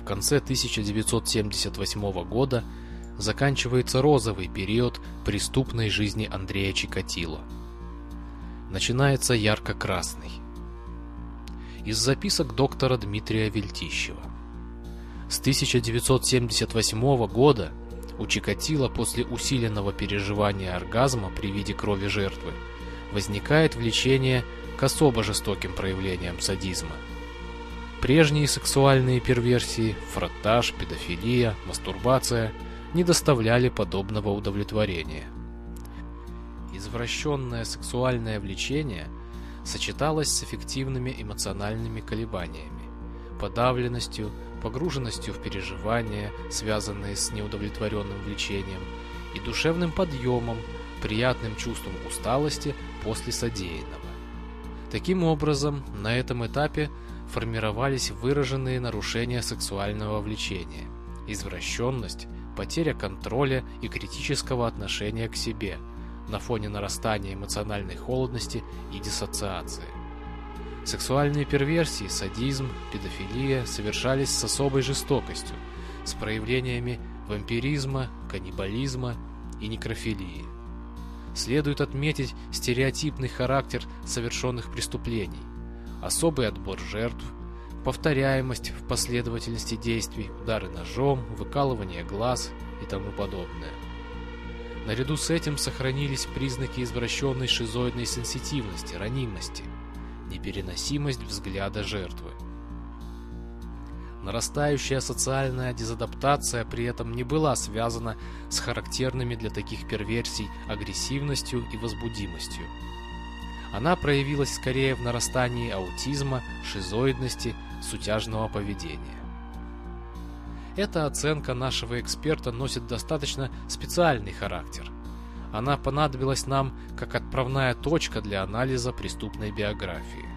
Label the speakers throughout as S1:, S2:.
S1: в конце 1978 года заканчивается розовый период преступной жизни Андрея Чикатило. Начинается ярко-красный. Из записок доктора Дмитрия Вельтищева. С 1978 года у Чикатило после усиленного переживания оргазма при виде крови жертвы возникает влечение к особо жестоким проявлениям садизма. Прежние сексуальные перверсии, фротаж, педофилия, мастурбация не доставляли подобного удовлетворения. Извращенное сексуальное влечение сочеталось с эффективными эмоциональными колебаниями, подавленностью, погруженностью в переживания, связанные с неудовлетворенным влечением, и душевным подъемом, приятным чувством усталости после содеянного. Таким образом, на этом этапе формировались выраженные нарушения сексуального влечения, извращенность, потеря контроля и критического отношения к себе на фоне нарастания эмоциональной холодности и диссоциации. Сексуальные перверсии, садизм, педофилия совершались с особой жестокостью, с проявлениями вампиризма, каннибализма и некрофилии. Следует отметить стереотипный характер совершенных преступлений, особый отбор жертв, повторяемость в последовательности действий, удары ножом, выкалывание глаз и тому подобное. Наряду с этим сохранились признаки извращенной шизоидной сенситивности, ранимости, непереносимость взгляда жертвы. Нарастающая социальная дезадаптация при этом не была связана с характерными для таких перверсий агрессивностью и возбудимостью. Она проявилась скорее в нарастании аутизма, шизоидности, сутяжного поведения. Эта оценка нашего эксперта носит достаточно специальный характер. Она понадобилась нам как отправная точка для анализа преступной биографии.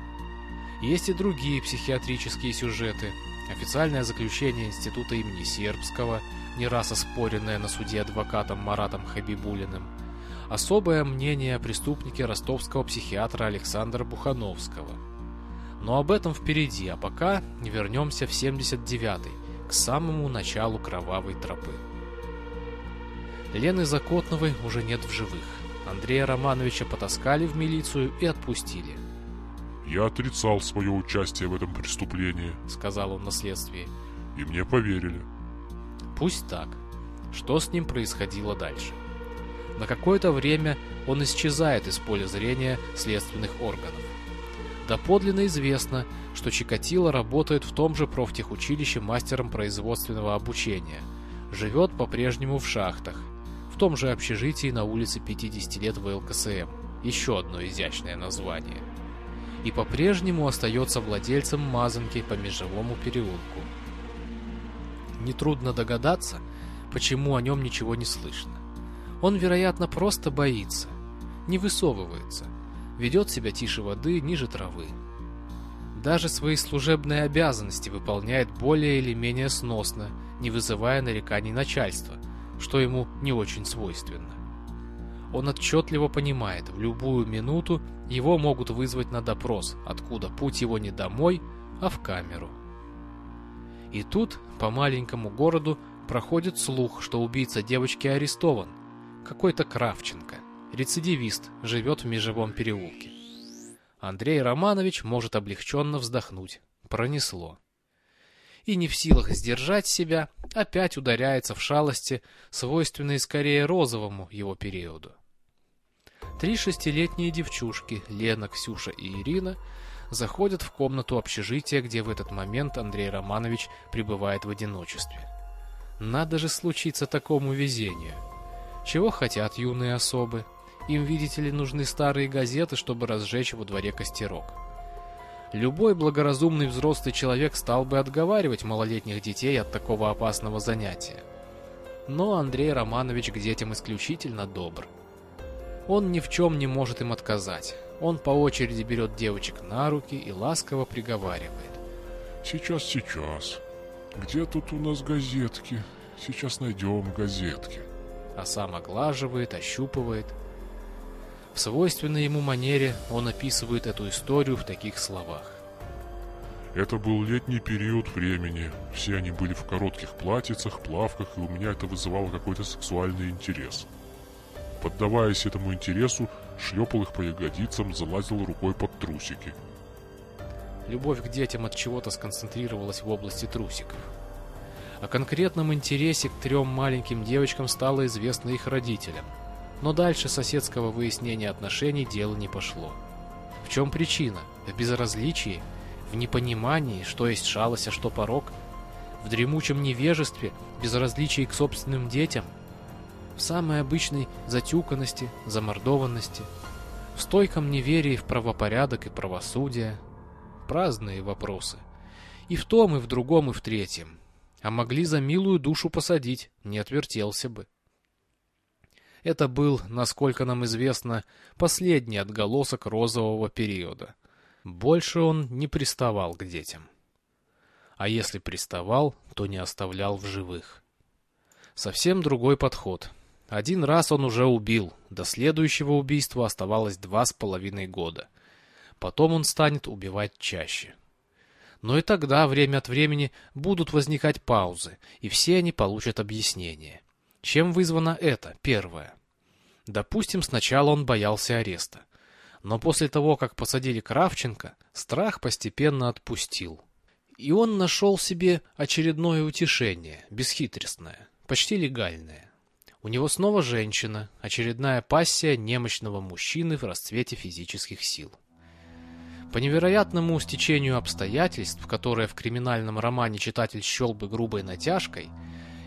S1: Есть и другие психиатрические сюжеты. Официальное заключение Института имени Сербского, не раз оспоренное на суде адвокатом Маратом Хабибулиным, особое мнение о преступнике ростовского психиатра Александра Бухановского. Но об этом впереди, а пока вернемся в 79-й, к самому началу кровавой тропы. Лены Закотновой уже нет в живых. Андрея Романовича потаскали в милицию и отпустили.
S2: «Я отрицал свое участие в этом преступлении», —
S1: сказал он на следствии.
S2: «И мне поверили».
S1: Пусть так. Что с ним происходило дальше? На какое-то время он исчезает из поля зрения следственных органов. Доподлинно известно, что Чикатило работает в том же профтехучилище мастером производственного обучения, живет по-прежнему в шахтах, в том же общежитии на улице 50 лет в ЛКСМ, еще одно изящное название, и по-прежнему остается владельцем мазанки по Межевому переулку. Нетрудно догадаться, почему о нем ничего не слышно. Он, вероятно, просто боится, не высовывается, ведет себя тише воды, ниже травы. Даже свои служебные обязанности выполняет более или менее сносно, не вызывая нареканий начальства, что ему не очень свойственно. Он отчетливо понимает, в любую минуту его могут вызвать на допрос, откуда путь его не домой, а в камеру. И тут по маленькому городу проходит слух, что убийца девочки арестован, какой-то Кравченко, рецидивист, живет в Межевом переулке. Андрей Романович может облегченно вздохнуть. Пронесло. И не в силах сдержать себя, опять ударяется в шалости, свойственные скорее розовому его периоду. Три шестилетние девчушки, Лена, Ксюша и Ирина, заходят в комнату общежития, где в этот момент Андрей Романович пребывает в одиночестве. Надо же случиться такому везению. Чего хотят юные особы? Им, видите ли, нужны старые газеты, чтобы разжечь во дворе костерок. Любой благоразумный взрослый человек стал бы отговаривать малолетних детей от такого опасного занятия. Но Андрей Романович к детям исключительно добр. Он ни в чем не может им отказать. Он по очереди берет девочек на руки и ласково приговаривает.
S2: «Сейчас, сейчас. Где тут у нас газетки? Сейчас найдем газетки»
S1: а сам оглаживает, ощупывает. В свойственной ему манере он описывает эту историю в таких словах.
S2: Это был летний период времени. Все они были в коротких платьицах, плавках, и у меня это вызывало какой-то сексуальный интерес. Поддаваясь этому интересу, шлепал их по ягодицам, залазил рукой под трусики.
S1: Любовь к детям от чего-то сконцентрировалась в области трусиков. О конкретном интересе к трем маленьким девочкам стало известно их родителям. Но дальше соседского выяснения отношений дело не пошло. В чем причина? В безразличии? В непонимании, что есть шалость, а что порог? В дремучем невежестве, безразличии к собственным детям? В самой обычной затюканности, замордованности? В стойком неверии в правопорядок и правосудие? Праздные вопросы. И в том, и в другом, и в третьем. А могли за милую душу посадить, не отвертелся бы. Это был, насколько нам известно, последний отголосок розового периода. Больше он не приставал к детям. А если приставал, то не оставлял в живых. Совсем другой подход. Один раз он уже убил, до следующего убийства оставалось два с половиной года. Потом он станет убивать чаще. Но и тогда время от времени будут возникать паузы, и все они получат объяснение. Чем вызвано это, первое? Допустим, сначала он боялся ареста. Но после того, как посадили Кравченко, страх постепенно отпустил. И он нашел себе очередное утешение, бесхитростное, почти легальное. У него снова женщина, очередная пассия немощного мужчины в расцвете физических сил. По невероятному стечению обстоятельств, которые в криминальном романе читатель счел бы грубой натяжкой,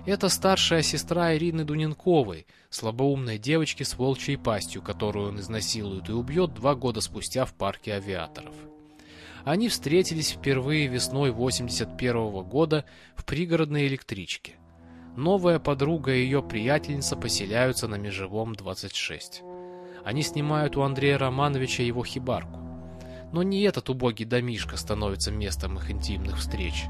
S1: это старшая сестра Ирины Дуненковой, слабоумной девочки с волчьей пастью, которую он изнасилует и убьет два года спустя в парке авиаторов. Они встретились впервые весной 81 -го года в пригородной электричке. Новая подруга и ее приятельница поселяются на Межевом 26. Они снимают у Андрея Романовича его хибарку. Но не этот убогий домишко становится местом их интимных встреч.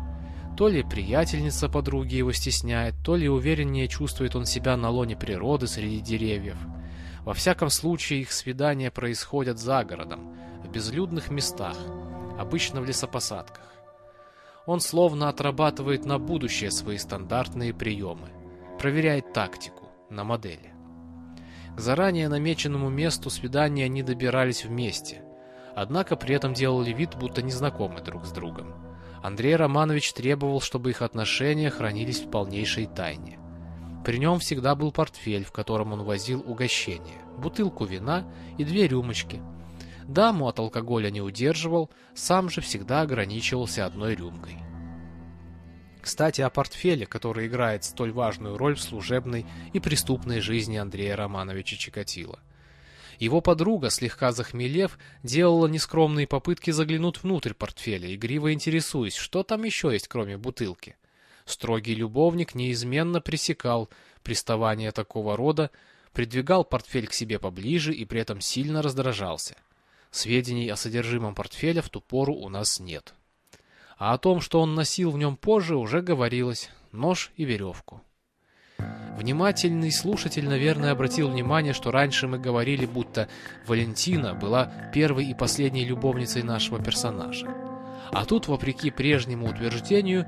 S1: То ли приятельница подруги его стесняет, то ли увереннее чувствует он себя на лоне природы среди деревьев. Во всяком случае, их свидания происходят за городом, в безлюдных местах, обычно в лесопосадках. Он словно отрабатывает на будущее свои стандартные приемы, проверяет тактику на модели. К заранее намеченному месту свидания они добирались вместе – однако при этом делали вид, будто не знакомы друг с другом. Андрей Романович требовал, чтобы их отношения хранились в полнейшей тайне. При нем всегда был портфель, в котором он возил угощение, бутылку вина и две рюмочки. Даму от алкоголя не удерживал, сам же всегда ограничивался одной рюмкой. Кстати, о портфеле, который играет столь важную роль в служебной и преступной жизни Андрея Романовича Чикатило – его подруга, слегка захмелев, делала нескромные попытки заглянуть внутрь портфеля, игриво интересуясь, что там еще есть, кроме бутылки. Строгий любовник неизменно пресекал приставание такого рода, придвигал портфель к себе поближе и при этом сильно раздражался. Сведений о содержимом портфеля в ту пору у нас нет. А о том, что он носил в нем позже, уже говорилось. Нож и веревку. Внимательный слушатель, наверное, обратил внимание, что раньше мы говорили, будто Валентина была первой и последней любовницей нашего персонажа. А тут, вопреки прежнему утверждению,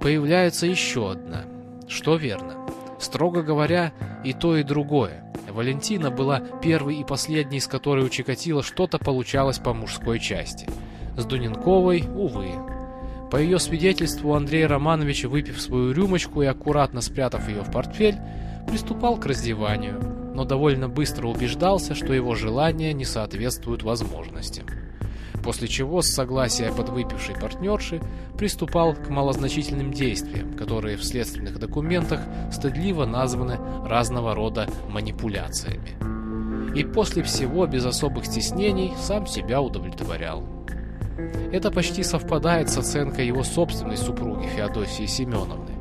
S1: появляется еще одна. Что верно. Строго говоря, и то, и другое. Валентина была первой и последней, с которой у Чикатило что-то получалось по мужской части. С Дуненковой, увы, по ее свидетельству, Андрей Романович, выпив свою рюмочку и аккуратно спрятав ее в портфель, приступал к раздеванию, но довольно быстро убеждался, что его желания не соответствуют возможностям. После чего, с согласия подвыпившей партнерши, приступал к малозначительным действиям, которые в следственных документах стыдливо названы разного рода манипуляциями. И после всего, без особых стеснений, сам себя удовлетворял. Это почти совпадает с оценкой его собственной супруги Феодосии Семеновны.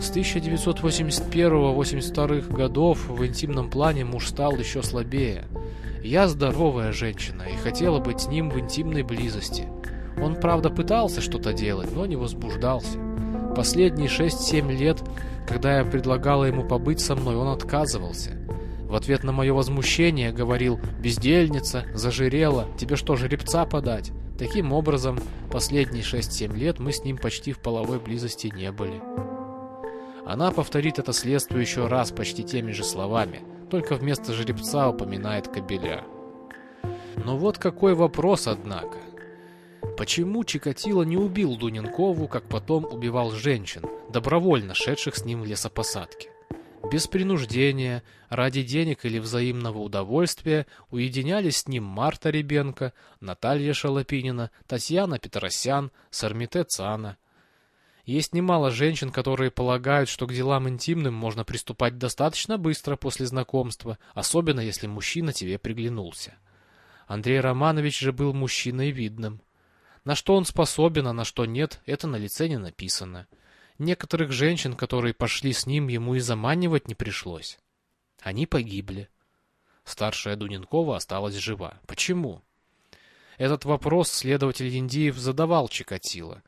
S1: С 1981-82 годов в интимном плане муж стал еще слабее. Я здоровая женщина и хотела быть с ним в интимной близости. Он, правда, пытался что-то делать, но не возбуждался. Последние 6-7 лет, когда я предлагала ему побыть со мной, он отказывался. В ответ на мое возмущение говорил «Бездельница, зажирела, тебе что, жеребца подать? Таким образом, последние 6-7 лет мы с ним почти в половой близости не были. Она повторит это следствие еще раз почти теми же словами, только вместо жеребца упоминает кобеля. Но вот какой вопрос, однако. Почему Чикатило не убил Дуненкову, как потом убивал женщин, добровольно шедших с ним в лесопосадке? Без принуждения, ради денег или взаимного удовольствия уединялись с ним Марта Ребенко, Наталья Шалопинина, Татьяна Петросян, Сармите Цана. Есть немало женщин, которые полагают, что к делам интимным можно приступать достаточно быстро после знакомства, особенно если мужчина тебе приглянулся. Андрей Романович же был мужчиной видным. На что он способен, а на что нет, это на лице не написано. Некоторых женщин, которые пошли с ним, ему и заманивать не пришлось. Они погибли. Старшая Дуненкова осталась жива. Почему? Этот вопрос следователь Индиев задавал Чикатило.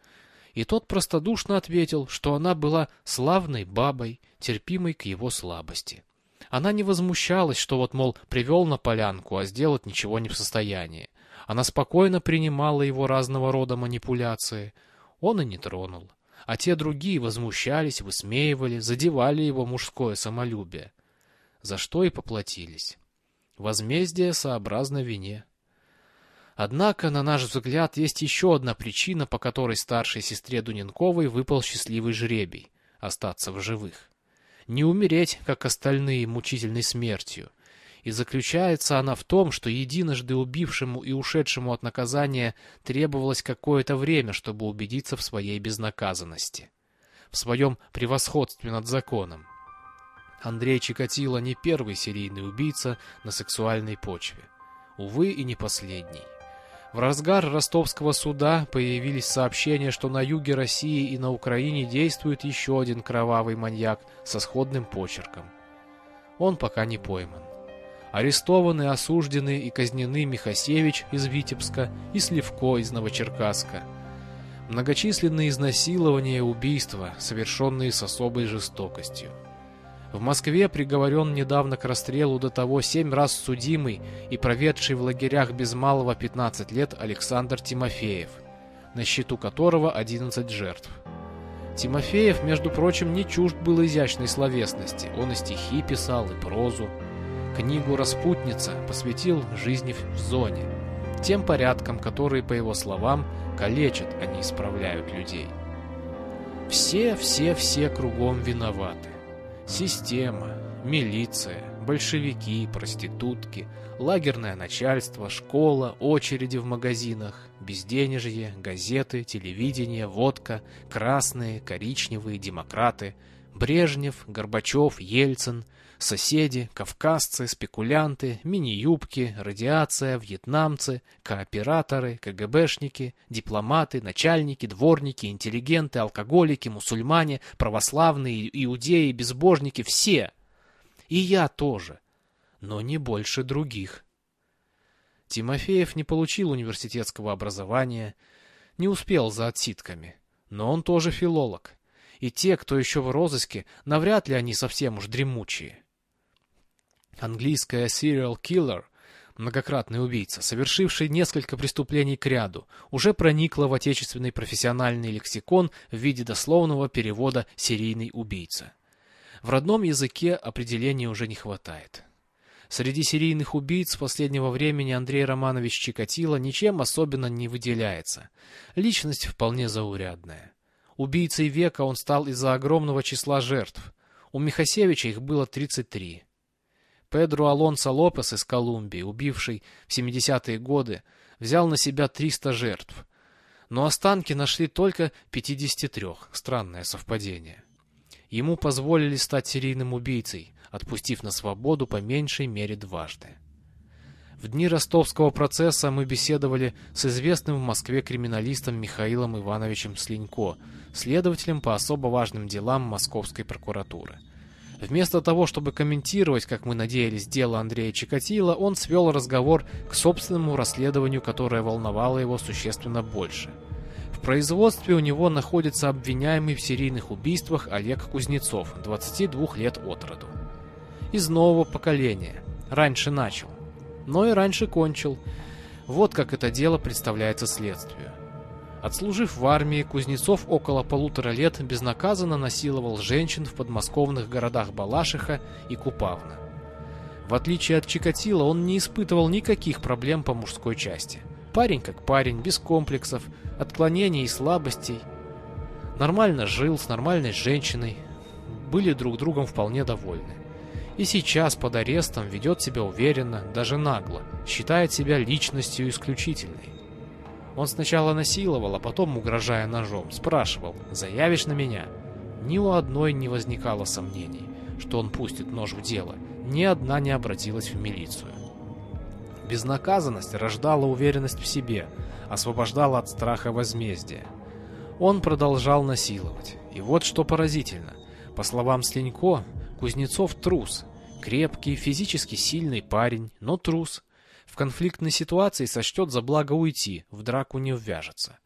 S1: И тот простодушно ответил, что она была славной бабой, терпимой к его слабости. Она не возмущалась, что вот, мол, привел на полянку, а сделать ничего не в состоянии. Она спокойно принимала его разного рода манипуляции. Он и не тронул. А те другие возмущались, высмеивали, задевали его мужское самолюбие. За что и поплатились. Возмездие сообразно вине. Однако, на наш взгляд, есть еще одна причина, по которой старшей сестре Дуненковой выпал счастливый жребий — остаться в живых. Не умереть, как остальные, мучительной смертью — и заключается она в том, что единожды убившему и ушедшему от наказания требовалось какое-то время, чтобы убедиться в своей безнаказанности, в своем превосходстве над законом. Андрей Чикатило не первый серийный убийца на сексуальной почве. Увы, и не последний. В разгар ростовского суда появились сообщения, что на юге России и на Украине действует еще один кровавый маньяк со сходным почерком. Он пока не пойман. Арестованы, осуждены и казнены Михасевич из Витебска и Сливко из Новочеркасска. Многочисленные изнасилования и убийства, совершенные с особой жестокостью. В Москве приговорен недавно к расстрелу до того семь раз судимый и проведший в лагерях без малого 15 лет Александр Тимофеев, на счету которого 11 жертв. Тимофеев, между прочим, не чужд был изящной словесности, он и стихи писал, и прозу. Книгу «Распутница» посвятил жизни в зоне, тем порядкам, которые, по его словам, калечат, а не исправляют людей. Все, все, все кругом виноваты. Система, милиция, большевики, проститутки, лагерное начальство, школа, очереди в магазинах, безденежье, газеты, телевидение, водка, красные, коричневые, демократы, Брежнев, Горбачев, Ельцин, Соседи, кавказцы, спекулянты, мини-юбки, радиация, вьетнамцы, кооператоры, КГБшники, дипломаты, начальники, дворники, интеллигенты, алкоголики, мусульмане, православные, иудеи, безбожники — все. И я тоже, но не больше других. Тимофеев не получил университетского образования, не успел за отсидками, но он тоже филолог. И те, кто еще в розыске, навряд ли они совсем уж дремучие. Английская serial killer, многократный убийца, совершивший несколько преступлений к ряду, уже проникла в отечественный профессиональный лексикон в виде дословного перевода «серийный убийца». В родном языке определения уже не хватает. Среди серийных убийц последнего времени Андрей Романович Чикатило ничем особенно не выделяется. Личность вполне заурядная. Убийцей века он стал из-за огромного числа жертв. У Михасевича их было 33. Педро Алонсо Лопес из Колумбии, убивший в 70-е годы, взял на себя 300 жертв. Но останки нашли только 53. Странное совпадение. Ему позволили стать серийным убийцей, отпустив на свободу по меньшей мере дважды. В дни ростовского процесса мы беседовали с известным в Москве криминалистом Михаилом Ивановичем Слинько, следователем по особо важным делам Московской прокуратуры. Вместо того, чтобы комментировать, как мы надеялись, дело Андрея Чикатило, он свел разговор к собственному расследованию, которое волновало его существенно больше. В производстве у него находится обвиняемый в серийных убийствах Олег Кузнецов, 22 лет от роду. Из нового поколения. Раньше начал. Но и раньше кончил. Вот как это дело представляется следствию. Отслужив в армии, Кузнецов около полутора лет безнаказанно насиловал женщин в подмосковных городах Балашиха и Купавна. В отличие от Чикатила, он не испытывал никаких проблем по мужской части. Парень как парень, без комплексов, отклонений и слабостей. Нормально жил с нормальной женщиной, были друг другом вполне довольны. И сейчас под арестом ведет себя уверенно, даже нагло, считает себя личностью исключительной. Он сначала насиловал, а потом, угрожая ножом, спрашивал «Заявишь на меня?» Ни у одной не возникало сомнений, что он пустит нож в дело, ни одна не обратилась в милицию. Безнаказанность рождала уверенность в себе, освобождала от страха возмездия. Он продолжал насиловать. И вот что поразительно. По словам Слинько, Кузнецов трус. Крепкий, физически сильный парень, но трус. В конфликтной ситуации сочтет за благо уйти, в драку не ввяжется.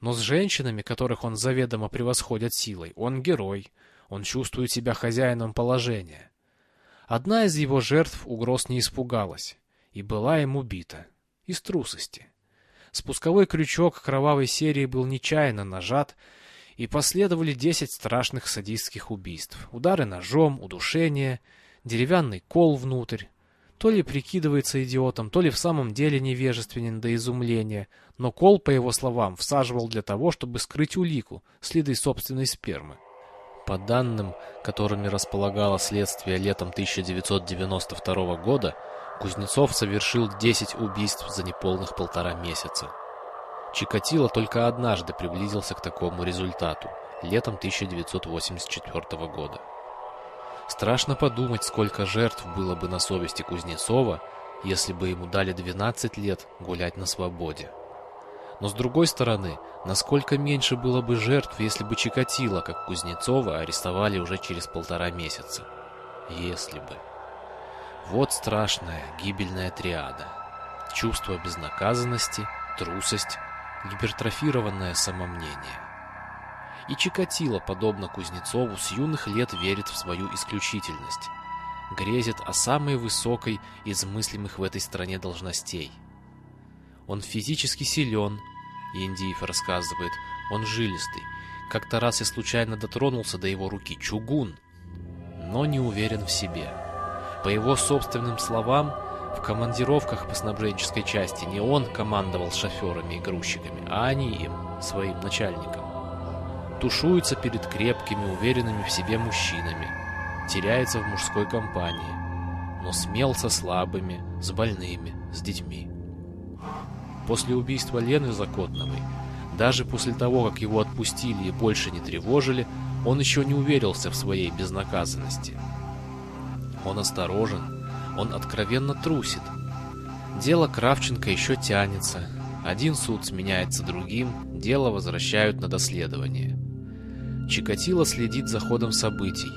S1: Но с женщинами, которых он заведомо превосходит силой, он герой. Он чувствует себя хозяином положения. Одна из его жертв угроз не испугалась и была им убита. Из трусости. Спусковой крючок кровавой серии был нечаянно нажат, и последовали десять страшных садистских убийств. Удары ножом, удушение, деревянный кол внутрь. То ли прикидывается идиотом, то ли в самом деле невежественен до изумления, но кол, по его словам, всаживал для того, чтобы скрыть улику, следы собственной спермы. По данным, которыми располагало следствие летом 1992 года, Кузнецов совершил 10 убийств за неполных полтора месяца. Чикатило только однажды приблизился к такому результату, летом 1984 года. Страшно подумать, сколько жертв было бы на совести Кузнецова, если бы ему дали 12 лет гулять на свободе. Но с другой стороны, насколько меньше было бы жертв, если бы Чикатило, как Кузнецова, арестовали уже через полтора месяца. Если бы. Вот страшная гибельная триада. Чувство безнаказанности, трусость гипертрофированное самомнение. И Чикатило, подобно Кузнецову, с юных лет верит в свою исключительность, грезит о самой высокой из мыслимых в этой стране должностей. Он физически силен, Индиев рассказывает, он жилистый, как-то раз и случайно дотронулся до его руки чугун, но не уверен в себе. По его собственным словам, в командировках по снабженческой части не он командовал шоферами и грузчиками, а они им, своим начальникам. Тушуется перед крепкими, уверенными в себе мужчинами, теряется в мужской компании, но смел со слабыми, с больными, с детьми. После убийства Лены Закотновой, даже после того, как его отпустили и больше не тревожили, он еще не уверился в своей безнаказанности. Он осторожен, он откровенно трусит. Дело Кравченко еще тянется. Один суд сменяется другим, дело возвращают на доследование. Чикатило следит за ходом событий.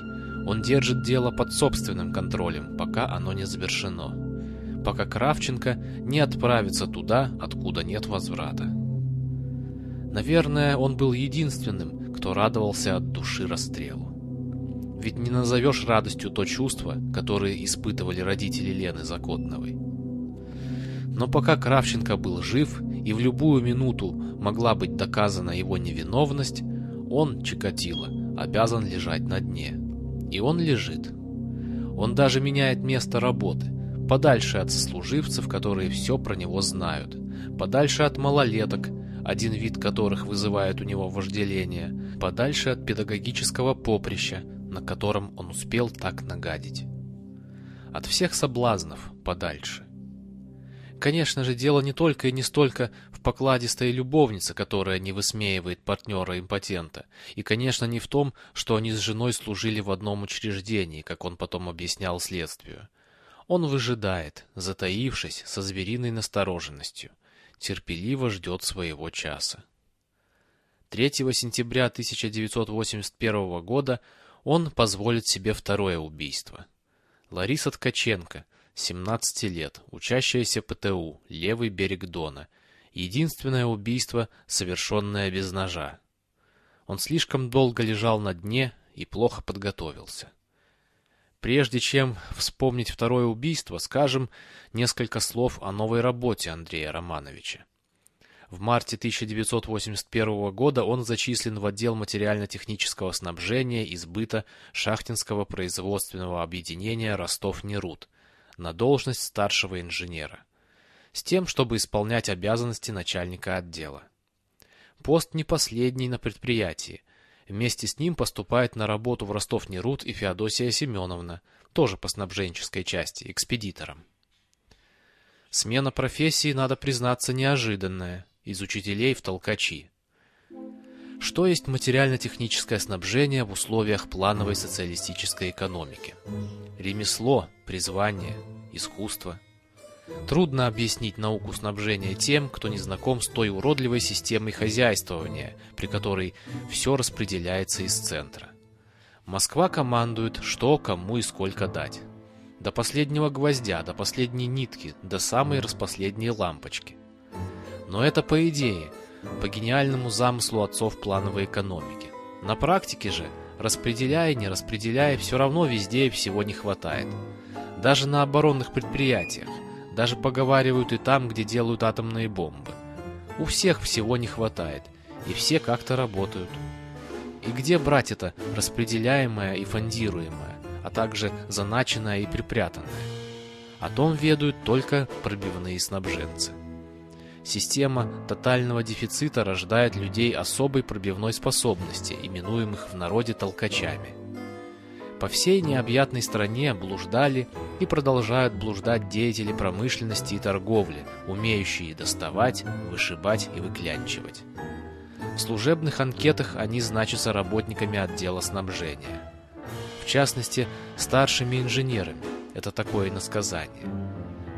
S1: Он держит дело под собственным контролем, пока оно не завершено. Пока Кравченко не отправится туда, откуда нет возврата. Наверное, он был единственным, кто радовался от души расстрелу. Ведь не назовешь радостью то чувство, которое испытывали родители Лены Закотновой. Но пока Кравченко был жив, и в любую минуту могла быть доказана его невиновность, он, Чикатило, обязан лежать на дне. И он лежит. Он даже меняет место работы, подальше от сослуживцев, которые все про него знают, подальше от малолеток, один вид которых вызывает у него вожделение, подальше от педагогического поприща, на котором он успел так нагадить. От всех соблазнов подальше. Конечно же, дело не только и не столько в покладистой любовнице, которая не высмеивает партнера-импотента, и, конечно, не в том, что они с женой служили в одном учреждении, как он потом объяснял следствию. Он выжидает, затаившись со звериной настороженностью, терпеливо ждет своего часа. 3 сентября 1981 года он позволит себе второе убийство. Лариса Ткаченко, 17 лет, учащаяся ПТУ, левый берег Дона. Единственное убийство, совершенное без ножа. Он слишком долго лежал на дне и плохо подготовился. Прежде чем вспомнить второе убийство, скажем несколько слов о новой работе Андрея Романовича. В марте 1981 года он зачислен в отдел материально-технического снабжения и сбыта Шахтинского производственного объединения «Ростов-Нерут» на должность старшего инженера, с тем, чтобы исполнять обязанности начальника отдела. Пост не последний на предприятии – Вместе с ним поступает на работу в Ростов-Нерут и Феодосия Семеновна, тоже по снабженческой части, экспедитором. Смена профессии, надо признаться, неожиданная, из учителей в толкачи. Что есть материально-техническое снабжение в условиях плановой социалистической экономики? Ремесло, призвание, искусство – Трудно объяснить науку снабжения тем, кто не знаком с той уродливой системой хозяйствования, при которой все распределяется из центра. Москва командует, что, кому и сколько дать. До последнего гвоздя, до последней нитки, до самой распоследней лампочки. Но это по идее, по гениальному замыслу отцов плановой экономики. На практике же, распределяя и не распределяя, все равно везде и всего не хватает. Даже на оборонных предприятиях – даже поговаривают и там, где делают атомные бомбы. У всех всего не хватает, и все как-то работают. И где брать это распределяемое и фондируемое, а также заначенное и припрятанное? О том ведают только пробивные снабженцы. Система тотального дефицита рождает людей особой пробивной способности, именуемых в народе толкачами – по всей необъятной стране блуждали и продолжают блуждать деятели промышленности и торговли, умеющие доставать, вышибать и выклянчивать. В служебных анкетах они значатся работниками отдела снабжения. В частности, старшими инженерами. Это такое иносказание.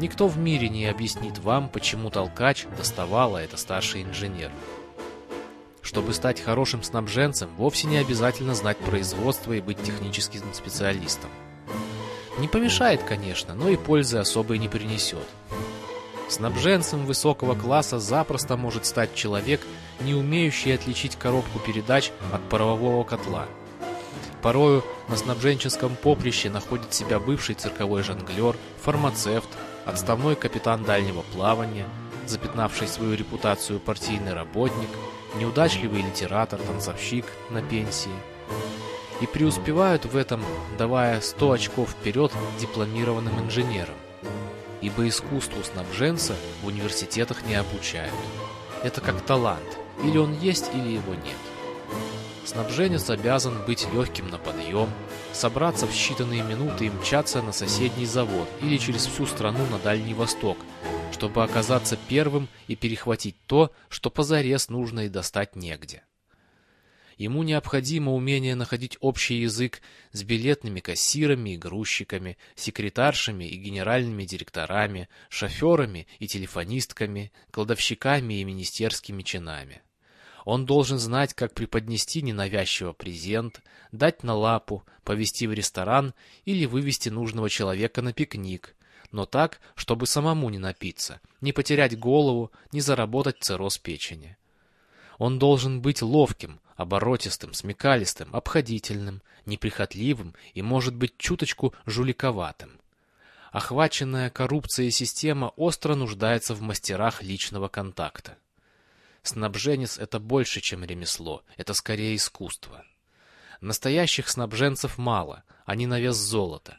S1: Никто в мире не объяснит вам, почему толкач доставал, а это старший инженер. Чтобы стать хорошим снабженцем, вовсе не обязательно знать производство и быть техническим специалистом. Не помешает, конечно, но и пользы особой не принесет. Снабженцем высокого класса запросто может стать человек, не умеющий отличить коробку передач от парового котла. Порою на снабженческом поприще находит себя бывший цирковой жонглер, фармацевт, отставной капитан дальнего плавания, запятнавший свою репутацию партийный работник – неудачливый литератор, танцовщик на пенсии. И преуспевают в этом, давая 100 очков вперед дипломированным инженерам. Ибо искусству снабженца в университетах не обучают. Это как талант. Или он есть, или его нет. Снабженец обязан быть легким на подъем, собраться в считанные минуты и мчаться на соседний завод или через всю страну на Дальний Восток, чтобы оказаться первым и перехватить то, что позарез нужно и достать негде. Ему необходимо умение находить общий язык с билетными кассирами и грузчиками, секретаршами и генеральными директорами, шоферами и телефонистками, кладовщиками и министерскими чинами. Он должен знать, как преподнести ненавязчиво презент, дать на лапу, повести в ресторан или вывести нужного человека на пикник, но так, чтобы самому не напиться, не потерять голову, не заработать цирроз печени. Он должен быть ловким, оборотистым, смекалистым, обходительным, неприхотливым и, может быть, чуточку жуликоватым. Охваченная коррупцией система остро нуждается в мастерах личного контакта. Снабженец — это больше, чем ремесло, это скорее искусство. Настоящих снабженцев мало, они на вес золота.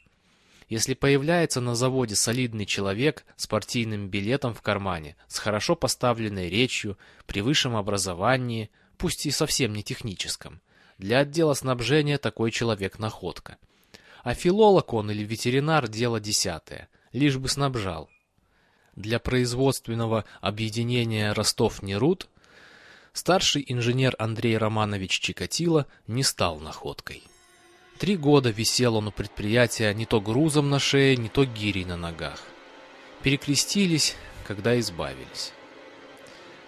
S1: Если появляется на заводе солидный человек с партийным билетом в кармане, с хорошо поставленной речью, при высшем образовании, пусть и совсем не техническом, для отдела снабжения такой человек находка. А филолог он или ветеринар – дело десятое, лишь бы снабжал. Для производственного объединения Ростов-Нерут старший инженер Андрей Романович Чикатило не стал находкой. Три года висел он у предприятия не то грузом на шее, не то гирей на ногах. Перекрестились, когда избавились.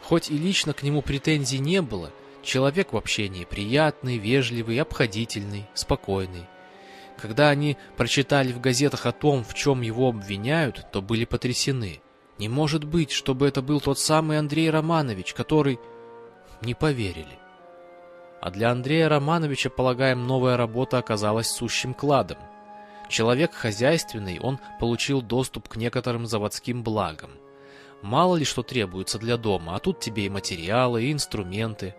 S1: Хоть и лично к нему претензий не было, человек в общении приятный, вежливый, обходительный, спокойный. Когда они прочитали в газетах о том, в чем его обвиняют, то были потрясены. Не может быть, чтобы это был тот самый Андрей Романович, который... Не поверили. А для Андрея Романовича, полагаем, новая работа оказалась сущим кладом. Человек хозяйственный, он получил доступ к некоторым заводским благам. Мало ли что требуется для дома, а тут тебе и материалы, и инструменты.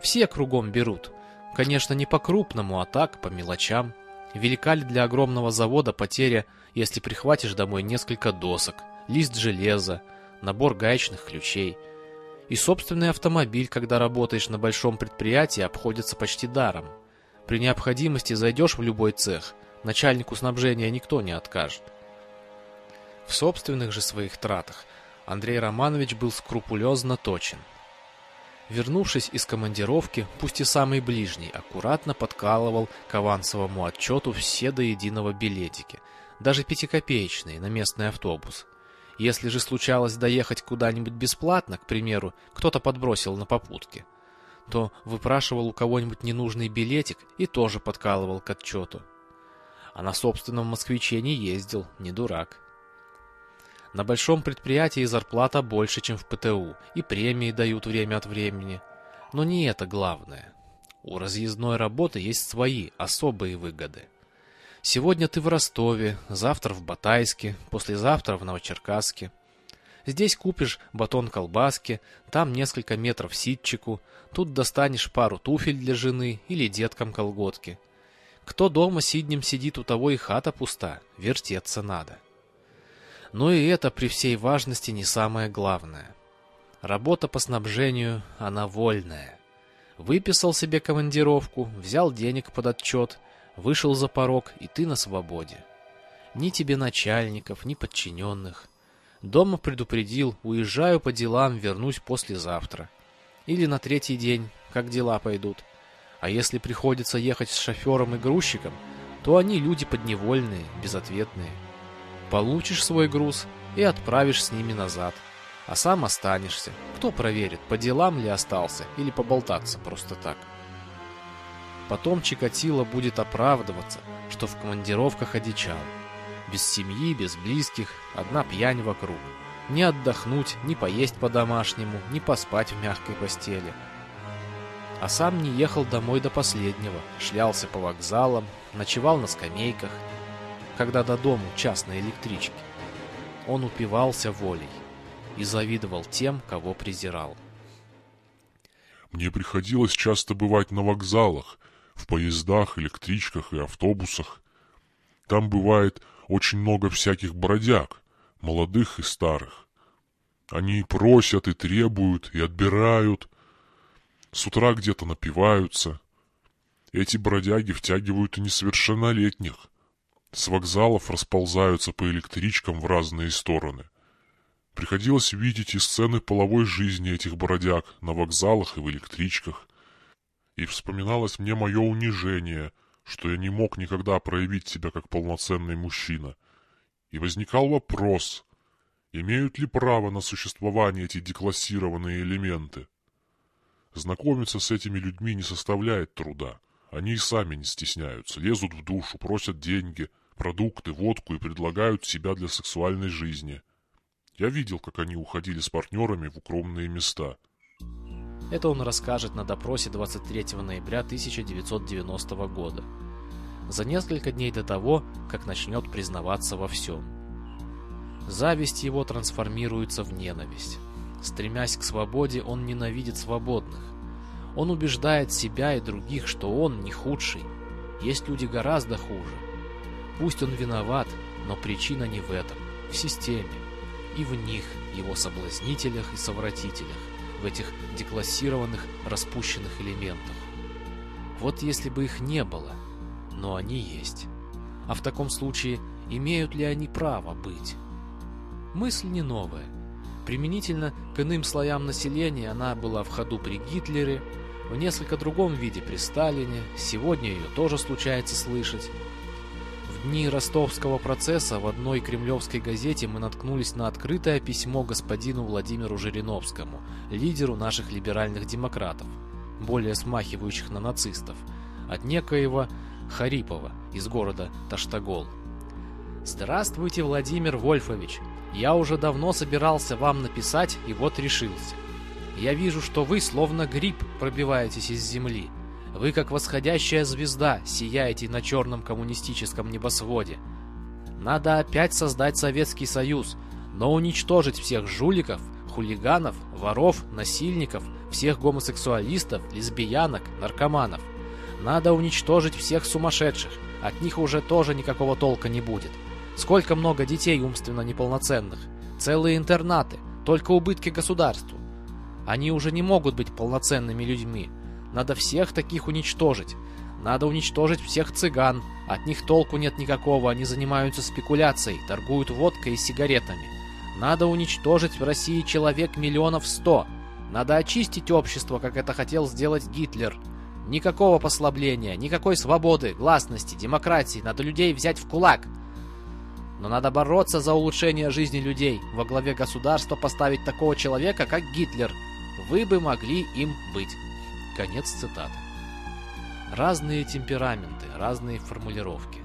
S1: Все кругом берут. Конечно, не по-крупному, а так, по мелочам. Велика ли для огромного завода потеря, если прихватишь домой несколько досок, лист железа, набор гаечных ключей. И собственный автомобиль, когда работаешь на большом предприятии, обходится почти даром. При необходимости зайдешь в любой цех, начальнику снабжения никто не откажет. В собственных же своих тратах Андрей Романович был скрупулезно точен. Вернувшись из командировки, пусть и самый ближний, аккуратно подкалывал к авансовому отчету все до единого билетики, даже пятикопеечные, на местный автобус. Если же случалось доехать куда-нибудь бесплатно, к примеру, кто-то подбросил на попутке, то выпрашивал у кого-нибудь ненужный билетик и тоже подкалывал к отчету. А на собственном москвиче не ездил, не дурак. На большом предприятии зарплата больше, чем в ПТУ, и премии дают время от времени. Но не это главное. У разъездной работы есть свои особые выгоды. Сегодня ты в Ростове, завтра в Батайске, послезавтра в Новочеркасске. Здесь купишь батон колбаски, там несколько метров ситчику, тут достанешь пару туфель для жены или деткам колготки. Кто дома сиднем сидит, у того и хата пуста, вертеться надо. Но и это при всей важности не самое главное. Работа по снабжению, она вольная. Выписал себе командировку, взял денег под отчет – Вышел за порог, и ты на свободе. Ни тебе начальников, ни подчиненных. Дома предупредил, уезжаю по делам, вернусь послезавтра. Или на третий день, как дела пойдут. А если приходится ехать с шофером и грузчиком, то они люди подневольные, безответные. Получишь свой груз и отправишь с ними назад. А сам останешься. Кто проверит, по делам ли остался или поболтаться просто так. Потом Чикатило будет оправдываться, что в командировках одичал. Без семьи, без близких, одна пьянь вокруг. Не отдохнуть, не поесть по-домашнему, не поспать в мягкой постели. А сам не ехал домой до последнего, шлялся по вокзалам, ночевал на скамейках, когда до дому час на электричке. Он упивался волей и завидовал тем, кого презирал.
S2: Мне приходилось часто бывать на вокзалах, в поездах, электричках и автобусах. Там бывает очень много всяких бродяг, молодых и старых. Они просят и требуют, и отбирают. С утра где-то напиваются. Эти бродяги втягивают и несовершеннолетних. С вокзалов расползаются по электричкам в разные стороны. Приходилось видеть и сцены половой жизни этих бродяг на вокзалах и в электричках и вспоминалось мне мое унижение, что я не мог никогда проявить себя как полноценный мужчина. И возникал вопрос, имеют ли право на существование эти деклассированные элементы. Знакомиться с этими людьми не составляет труда. Они и сами не стесняются, лезут в душу, просят деньги, продукты, водку и предлагают себя для сексуальной жизни. Я видел, как они уходили с партнерами в укромные места –
S1: это он расскажет на допросе 23 ноября 1990 года, за несколько дней до того, как начнет признаваться во всем. Зависть его трансформируется в ненависть. Стремясь к свободе, он ненавидит свободных. Он убеждает себя и других, что он не худший. Есть люди гораздо хуже. Пусть он виноват, но причина не в этом, в системе. И в них, его соблазнителях и совратителях в этих деклассированных, распущенных элементах. Вот если бы их не было, но они есть. А в таком случае, имеют ли они право быть? Мысль не новая. Применительно к иным слоям населения она была в ходу при Гитлере, в несколько другом виде при Сталине, сегодня ее тоже случается слышать, дни ростовского процесса в одной кремлевской газете мы наткнулись на открытое письмо господину Владимиру Жириновскому, лидеру наших либеральных демократов, более смахивающих на нацистов, от некоего Харипова из города Таштагол. «Здравствуйте, Владимир Вольфович! Я уже давно собирался вам написать и вот решился. Я вижу, что вы, словно гриб, пробиваетесь из земли. Вы, как восходящая звезда, сияете на черном коммунистическом небосводе. Надо опять создать Советский Союз, но уничтожить всех жуликов, хулиганов, воров, насильников, всех гомосексуалистов, лесбиянок, наркоманов. Надо уничтожить всех сумасшедших, от них уже тоже никакого толка не будет. Сколько много детей умственно неполноценных, целые интернаты, только убытки государству. Они уже не могут быть полноценными людьми. Надо всех таких уничтожить. Надо уничтожить всех цыган. От них толку нет никакого, они занимаются спекуляцией, торгуют водкой и сигаретами. Надо уничтожить в России человек миллионов сто. Надо очистить общество, как это хотел сделать Гитлер. Никакого послабления, никакой свободы, гласности, демократии. Надо людей взять в кулак. Но надо бороться за улучшение жизни людей. Во главе государства поставить такого человека, как Гитлер. Вы бы могли им быть. Конец цитаты. Разные темпераменты, разные формулировки.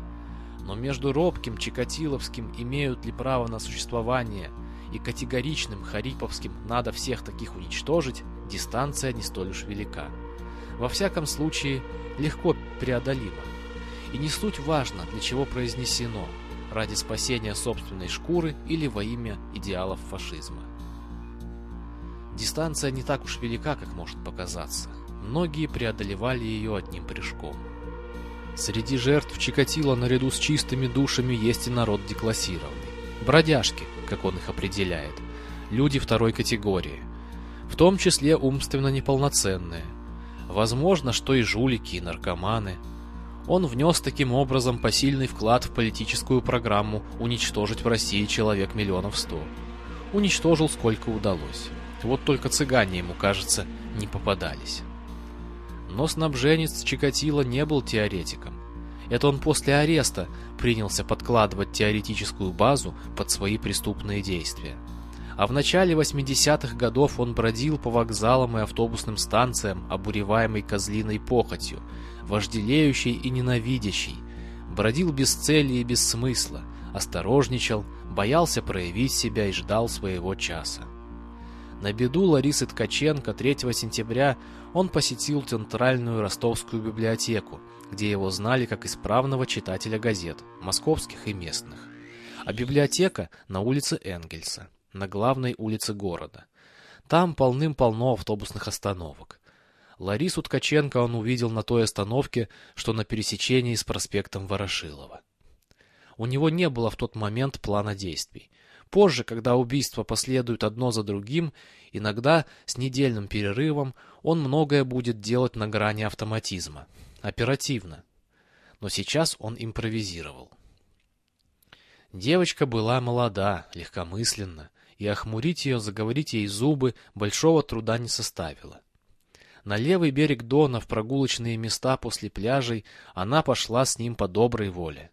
S1: Но между робким Чикатиловским имеют ли право на существование и категоричным Хариповским надо всех таких уничтожить, дистанция не столь уж велика. Во всяком случае, легко преодолима. И не суть важно, для чего произнесено, ради спасения собственной шкуры или во имя идеалов фашизма. Дистанция не так уж велика, как может показаться. Многие преодолевали ее одним прыжком. Среди жертв Чикатило наряду с чистыми душами есть и народ деклассированный. Бродяжки, как он их определяет. Люди второй категории. В том числе умственно неполноценные. Возможно, что и жулики, и наркоманы. Он внес таким образом посильный вклад в политическую программу уничтожить в России человек миллионов сто. Уничтожил сколько удалось. Вот только цыгане ему, кажется, не попадались. Но снабженец Чикатило не был теоретиком. Это он после ареста принялся подкладывать теоретическую базу под свои преступные действия. А в начале 80-х годов он бродил по вокзалам и автобусным станциям, обуреваемый козлиной похотью, вожделеющий и ненавидящий, бродил без цели и без смысла, осторожничал, боялся проявить себя и ждал своего часа. На беду Ларисы Ткаченко 3 сентября он посетил Центральную Ростовскую библиотеку, где его знали как исправного читателя газет, московских и местных. А библиотека на улице Энгельса, на главной улице города. Там полным-полно автобусных остановок. Ларису Ткаченко он увидел на той остановке, что на пересечении с проспектом Ворошилова. У него не было в тот момент плана действий. Позже, когда убийства последуют одно за другим, иногда с недельным перерывом, он многое будет делать на грани автоматизма. Оперативно. Но сейчас он импровизировал. Девочка была молода, легкомысленна, и охмурить ее, заговорить ей зубы большого труда не составило. На левый берег Дона, в прогулочные места после пляжей, она пошла с ним по доброй воле.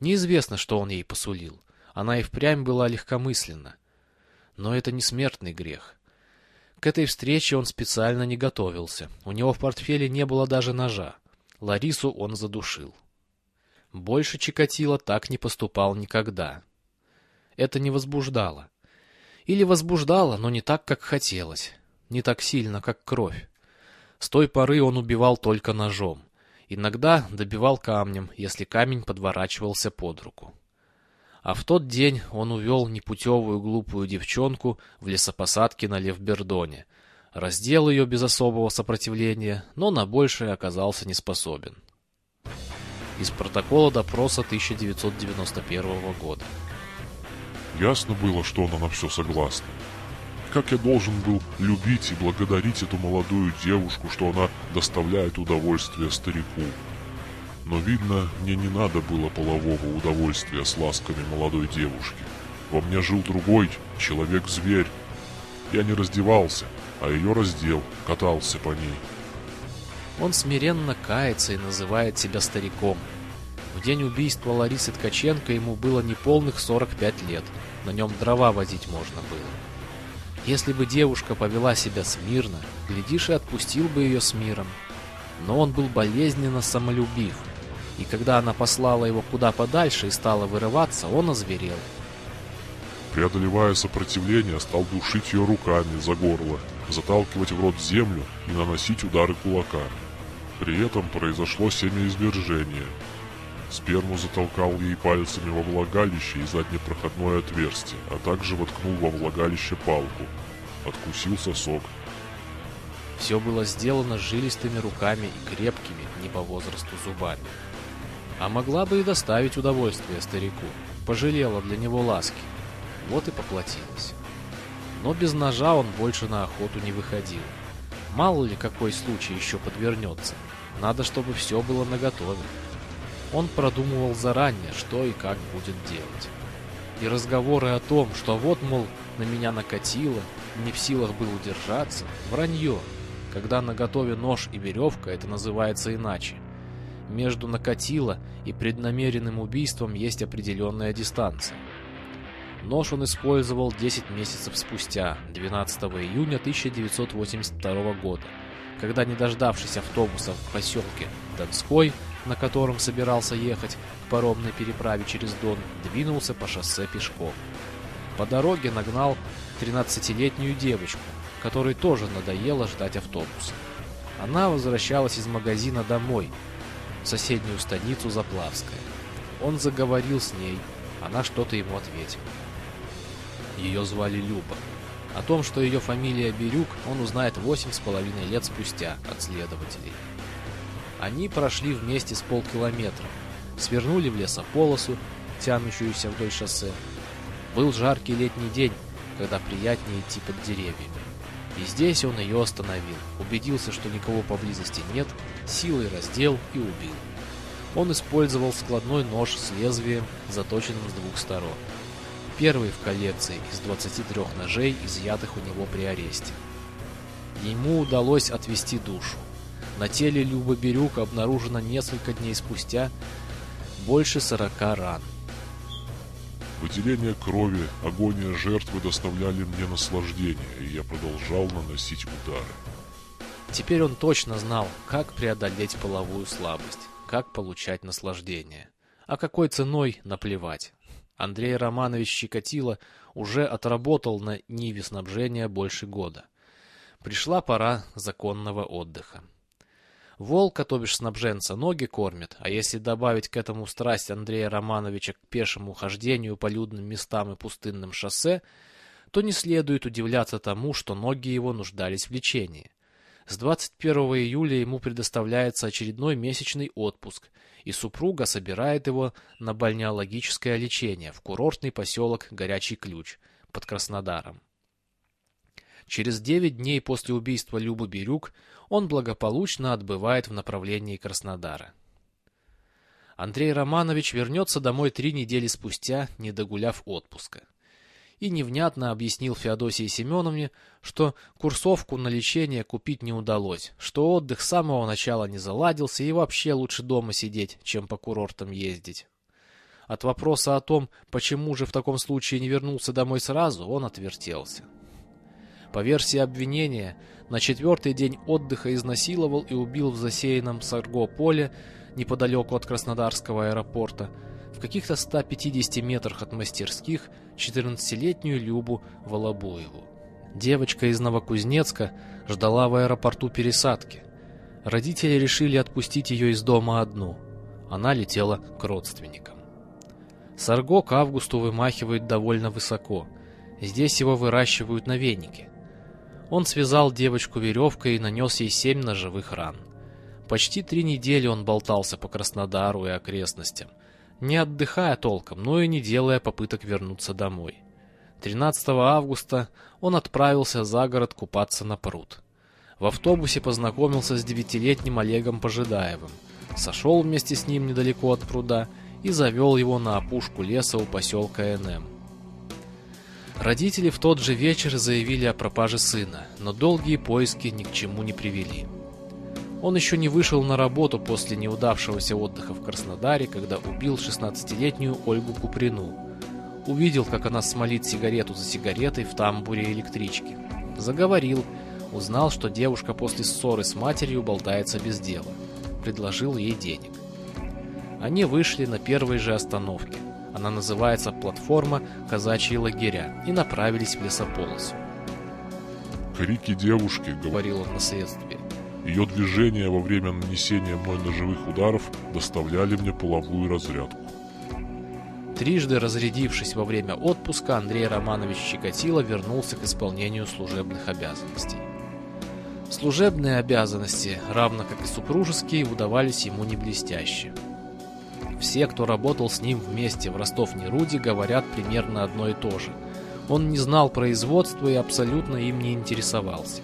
S1: Неизвестно, что он ей посулил. Она и впрямь была легкомысленна. Но это не смертный грех. К этой встрече он специально не готовился. У него в портфеле не было даже ножа. Ларису он задушил. Больше Чикатило так не поступал никогда. Это не возбуждало. Или возбуждало, но не так, как хотелось. Не так сильно, как кровь. С той поры он убивал только ножом. Иногда добивал камнем, если камень подворачивался под руку. А в тот день он увел непутевую глупую девчонку в лесопосадке на Левбердоне. Раздел ее без особого сопротивления, но на большее оказался не способен. Из протокола допроса 1991 года.
S2: Ясно было, что она на все согласна. Как я должен был любить и благодарить эту молодую девушку, что она доставляет удовольствие старику. Но, видно, мне не надо было полового удовольствия с ласками молодой девушки. Во мне жил другой человек-зверь. Я не раздевался, а ее раздел, катался по ней.
S1: Он смиренно кается и называет себя стариком. В день убийства Ларисы Ткаченко ему было неполных 45 лет. На нем дрова возить можно было. Если бы девушка повела себя смирно, глядишь и отпустил бы ее с миром. Но он был болезненно самолюбив – и когда она послала его куда подальше и стала вырываться, он озверел.
S2: Преодолевая сопротивление, стал душить ее руками за горло, заталкивать в рот землю и наносить удары кулака. При этом произошло семяизвержение. Сперму затолкал ей пальцами во влагалище и заднее проходное отверстие, а также воткнул во влагалище палку. Откусил сосок.
S1: Все было сделано жилистыми руками и крепкими, не по возрасту зубами. А могла бы и доставить удовольствие старику. Пожалела для него ласки. Вот и поплатилась. Но без ножа он больше на охоту не выходил. Мало ли какой случай еще подвернется. Надо, чтобы все было наготове. Он продумывал заранее, что и как будет делать. И разговоры о том, что вот, мол, на меня накатило, не в силах был удержаться, вранье. Когда наготове нож и веревка, это называется иначе. Между накатило и преднамеренным убийством есть определенная дистанция. Нож он использовал 10 месяцев спустя, 12 июня 1982 года, когда, не дождавшись автобуса в поселке Донской, на котором собирался ехать к паромной переправе через Дон, двинулся по шоссе пешком. По дороге нагнал 13-летнюю девочку, которой тоже надоело ждать автобуса. Она возвращалась из магазина домой, в соседнюю станицу Заплавская. Он заговорил с ней, она что-то ему ответила. Ее звали Люба. О том, что ее фамилия Бирюк, он узнает восемь с половиной лет спустя от следователей. Они прошли вместе с полкилометра, свернули в лесополосу, тянущуюся вдоль шоссе. Был жаркий летний день, когда приятнее идти под деревьями. И здесь он ее остановил, убедился, что никого поблизости нет, силой раздел и убил. Он использовал складной нож с лезвием, заточенным с двух сторон. Первый в коллекции из 23 ножей, изъятых у него при аресте. Ему удалось отвести душу. На теле Любы Бирюк обнаружено несколько дней спустя больше 40 ран.
S2: Выделение крови, агония жертвы доставляли мне наслаждение, и я продолжал наносить удары.
S1: Теперь он точно знал, как преодолеть половую слабость, как получать наслаждение. А какой ценой наплевать. Андрей Романович Щекотило уже отработал на Ниве снабжения больше года. Пришла пора законного отдыха. Волка, то бишь снабженца, ноги кормит, а если добавить к этому страсть Андрея Романовича к пешему хождению по людным местам и пустынным шоссе, то не следует удивляться тому, что ноги его нуждались в лечении. С 21 июля ему предоставляется очередной месячный отпуск, и супруга собирает его на бальнеологическое лечение в курортный поселок Горячий Ключ под Краснодаром. Через 9 дней после убийства Любы Бирюк он благополучно отбывает в направлении Краснодара. Андрей Романович вернется домой три недели спустя, не догуляв отпуска и невнятно объяснил Феодосии Семеновне, что курсовку на лечение купить не удалось, что отдых с самого начала не заладился и вообще лучше дома сидеть, чем по курортам ездить. От вопроса о том, почему же в таком случае не вернулся домой сразу, он отвертелся. По версии обвинения, на четвертый день отдыха изнасиловал и убил в засеянном Сарго поле неподалеку от Краснодарского аэропорта каких-то 150 метрах от мастерских 14-летнюю Любу Волобуеву. Девочка из Новокузнецка ждала в аэропорту пересадки. Родители решили отпустить ее из дома одну. Она летела к родственникам. Сарго к августу вымахивает довольно высоко. Здесь его выращивают на венике. Он связал девочку веревкой и нанес ей семь ножевых ран. Почти три недели он болтался по Краснодару и окрестностям, не отдыхая толком, но и не делая попыток вернуться домой. 13 августа он отправился за город купаться на пруд. В автобусе познакомился с девятилетним Олегом Пожидаевым, сошел вместе с ним недалеко от пруда и завел его на опушку леса у поселка НМ. Родители в тот же вечер заявили о пропаже сына, но долгие поиски ни к чему не привели. Он еще не вышел на работу после неудавшегося отдыха в Краснодаре, когда убил 16-летнюю Ольгу Куприну. Увидел, как она смолит сигарету за сигаретой в тамбуре электрички. Заговорил, узнал, что девушка после ссоры с матерью болтается без дела. Предложил ей денег. Они вышли на первой же остановке. Она называется «Платформа Казачьи лагеря» и направились в лесополосу.
S2: «Крики девушки», —
S1: говорил он на следствии
S2: Ее движения во время нанесения мной ножевых ударов доставляли мне половую разрядку.
S1: Трижды разрядившись во время отпуска, Андрей Романович Чикатило вернулся к исполнению служебных обязанностей. Служебные обязанности, равно как и супружеские, удавались ему не блестяще. Все, кто работал с ним вместе в Ростов-Неруде, говорят примерно одно и то же. Он не знал производства и абсолютно им не интересовался.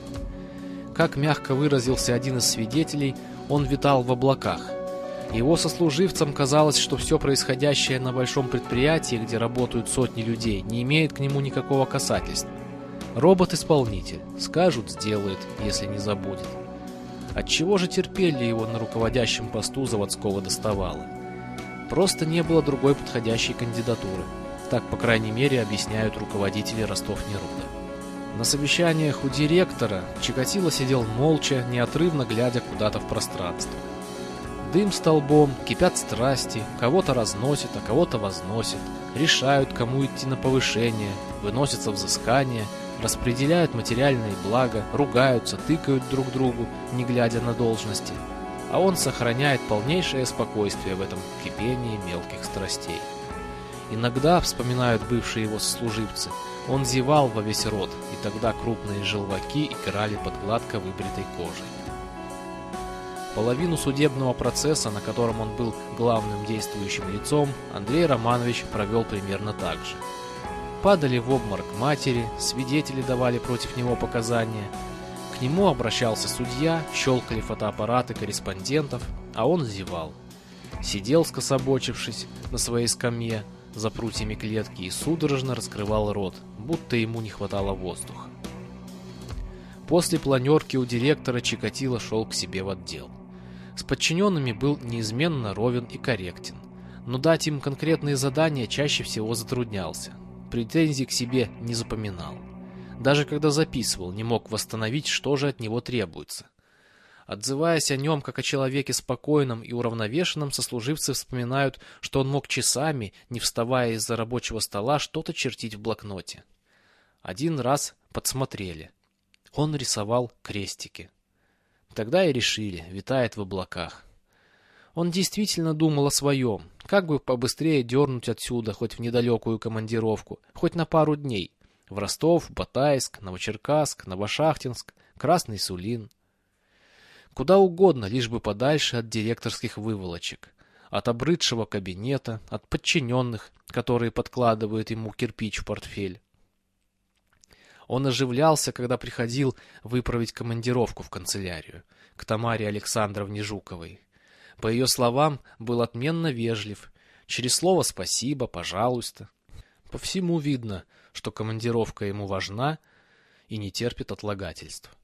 S1: Как мягко выразился один из свидетелей, он витал в облаках. Его сослуживцам казалось, что все происходящее на большом предприятии, где работают сотни людей, не имеет к нему никакого касательства. Робот-исполнитель. Скажут, сделает, если не забудет. Отчего же терпели его на руководящем посту заводского доставало? Просто не было другой подходящей кандидатуры. Так, по крайней мере, объясняют руководители Ростов-Неруда. На совещаниях у директора Чикатило сидел молча, неотрывно глядя куда-то в пространство. Дым столбом, кипят страсти, кого-то разносит, а кого-то возносит, решают, кому идти на повышение, выносятся взыскания, распределяют материальные блага, ругаются, тыкают друг другу, не глядя на должности – а он сохраняет полнейшее спокойствие в этом кипении мелких страстей. Иногда, вспоминают бывшие его сослуживцы, он зевал во весь рот, и тогда крупные желваки играли под гладко выбритой кожей. Половину судебного процесса, на котором он был главным действующим лицом, Андрей Романович провел примерно так же. Падали в обморок матери, свидетели давали против него показания – к нему обращался судья, щелкали фотоаппараты корреспондентов, а он зевал. Сидел, скособочившись на своей скамье за прутьями клетки и судорожно раскрывал рот, будто ему не хватало воздуха. После планерки у директора Чикатило шел к себе в отдел. С подчиненными был неизменно ровен и корректен, но дать им конкретные задания чаще всего затруднялся. Претензий к себе не запоминал. Даже когда записывал, не мог восстановить, что же от него требуется. Отзываясь о нем как о человеке спокойном и уравновешенном, сослуживцы вспоминают, что он мог часами, не вставая из-за рабочего стола, что-то чертить в блокноте. Один раз подсмотрели. Он рисовал крестики. Тогда и решили, витает в облаках. Он действительно думал о своем, как бы побыстрее дернуть отсюда, хоть в недалекую командировку, хоть на пару дней, в Ростов, Батайск, Новочеркасск, Новошахтинск, Красный Сулин. Куда угодно, лишь бы подальше от директорских выволочек, от обрыдшего кабинета, от подчиненных, которые подкладывают ему кирпич в портфель. Он оживлялся, когда приходил выправить командировку в канцелярию к Тамаре Александровне Жуковой. По ее словам, был отменно вежлив. Через слово «спасибо», «пожалуйста». По всему видно, что командировка ему важна и не терпит отлагательств.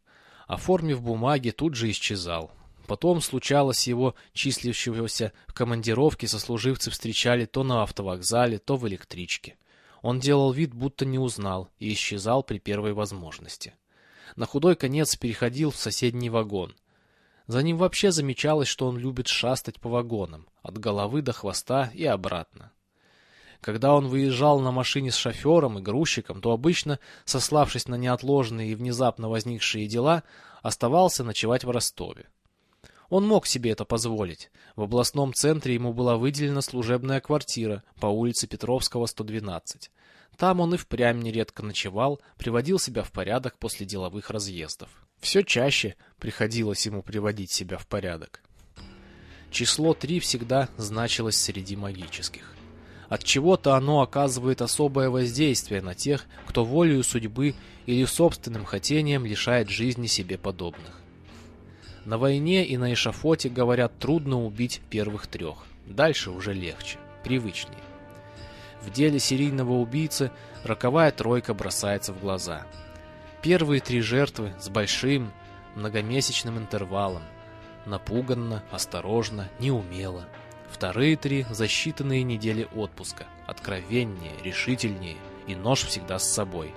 S1: Оформив бумаги, тут же исчезал. Потом случалось его числящегося в командировке сослуживцы встречали то на автовокзале, то в электричке. Он делал вид, будто не узнал, и исчезал при первой возможности. На худой конец переходил в соседний вагон. За ним вообще замечалось, что он любит шастать по вагонам, от головы до хвоста и обратно. Когда он выезжал на машине с шофером и грузчиком, то обычно, сославшись на неотложные и внезапно возникшие дела, оставался ночевать в Ростове. Он мог себе это позволить. В областном центре ему была выделена служебная квартира по улице Петровского, 112. Там он и впрямь нередко ночевал, приводил себя в порядок после деловых разъездов. Все чаще приходилось ему приводить себя в порядок. Число 3 всегда значилось среди магических. От чего-то оно оказывает особое воздействие на тех, кто волею судьбы или собственным хотением лишает жизни себе подобных. На войне и на эшафоте, говорят, трудно убить первых трех. Дальше уже легче, привычнее. В деле серийного убийцы роковая тройка бросается в глаза. Первые три жертвы с большим, многомесячным интервалом. Напуганно, осторожно, неумело – Вторые три за считанные недели отпуска. Откровеннее, решительнее и нож всегда с собой.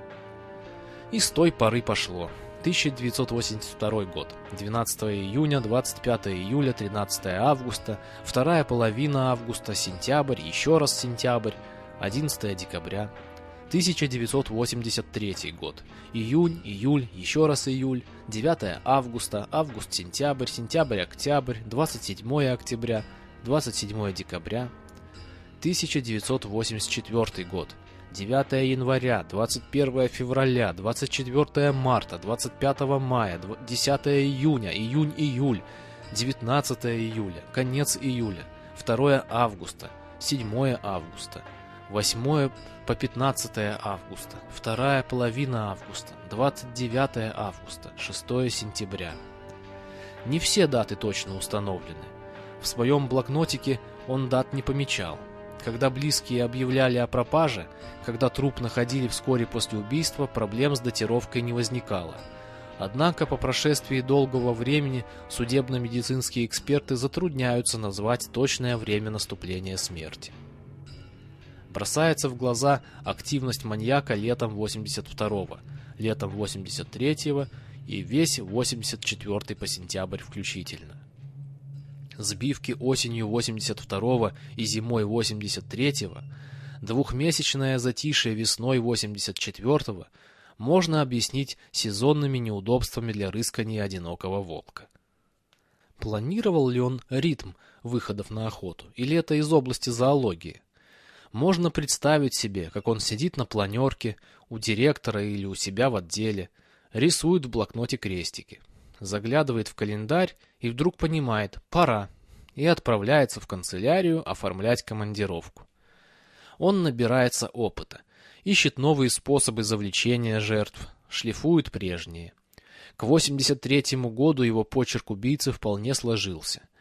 S1: И с той поры пошло. 1982 год. 12 июня, 25 июля, 13 августа, вторая половина августа, сентябрь, еще раз сентябрь, 11 декабря. 1983 год. Июнь, июль, еще раз июль, 9 августа, август-сентябрь, сентябрь-октябрь, 27 октября, 27 декабря. 1984 год. 9 января, 21 февраля, 24 марта, 25 мая, 10 июня, июнь-июль, 19 июля, конец июля, 2 августа, 7 августа, 8 по 15 августа, вторая половина августа, 29 августа, 6 сентября. Не все даты точно установлены. В своем блокнотике он дат не помечал. Когда близкие объявляли о пропаже, когда труп находили вскоре после убийства, проблем с датировкой не возникало. Однако по прошествии долгого времени судебно-медицинские эксперты затрудняются назвать точное время наступления смерти. Бросается в глаза активность маньяка летом 82-го, летом 83-го и весь 84 по сентябрь включительно. Сбивки осенью 82-го и зимой 83-го, двухмесячное затишье весной 84-го можно объяснить сезонными неудобствами для рыскания одинокого волка. Планировал ли он ритм выходов на охоту, или это из области зоологии? Можно представить себе, как он сидит на планерке у директора или у себя в отделе, рисует в блокноте крестики, заглядывает в календарь и вдруг понимает «пора» и отправляется в канцелярию оформлять командировку. Он набирается опыта, ищет новые способы завлечения жертв, шлифует прежние. К 83 году его почерк убийцы вполне сложился –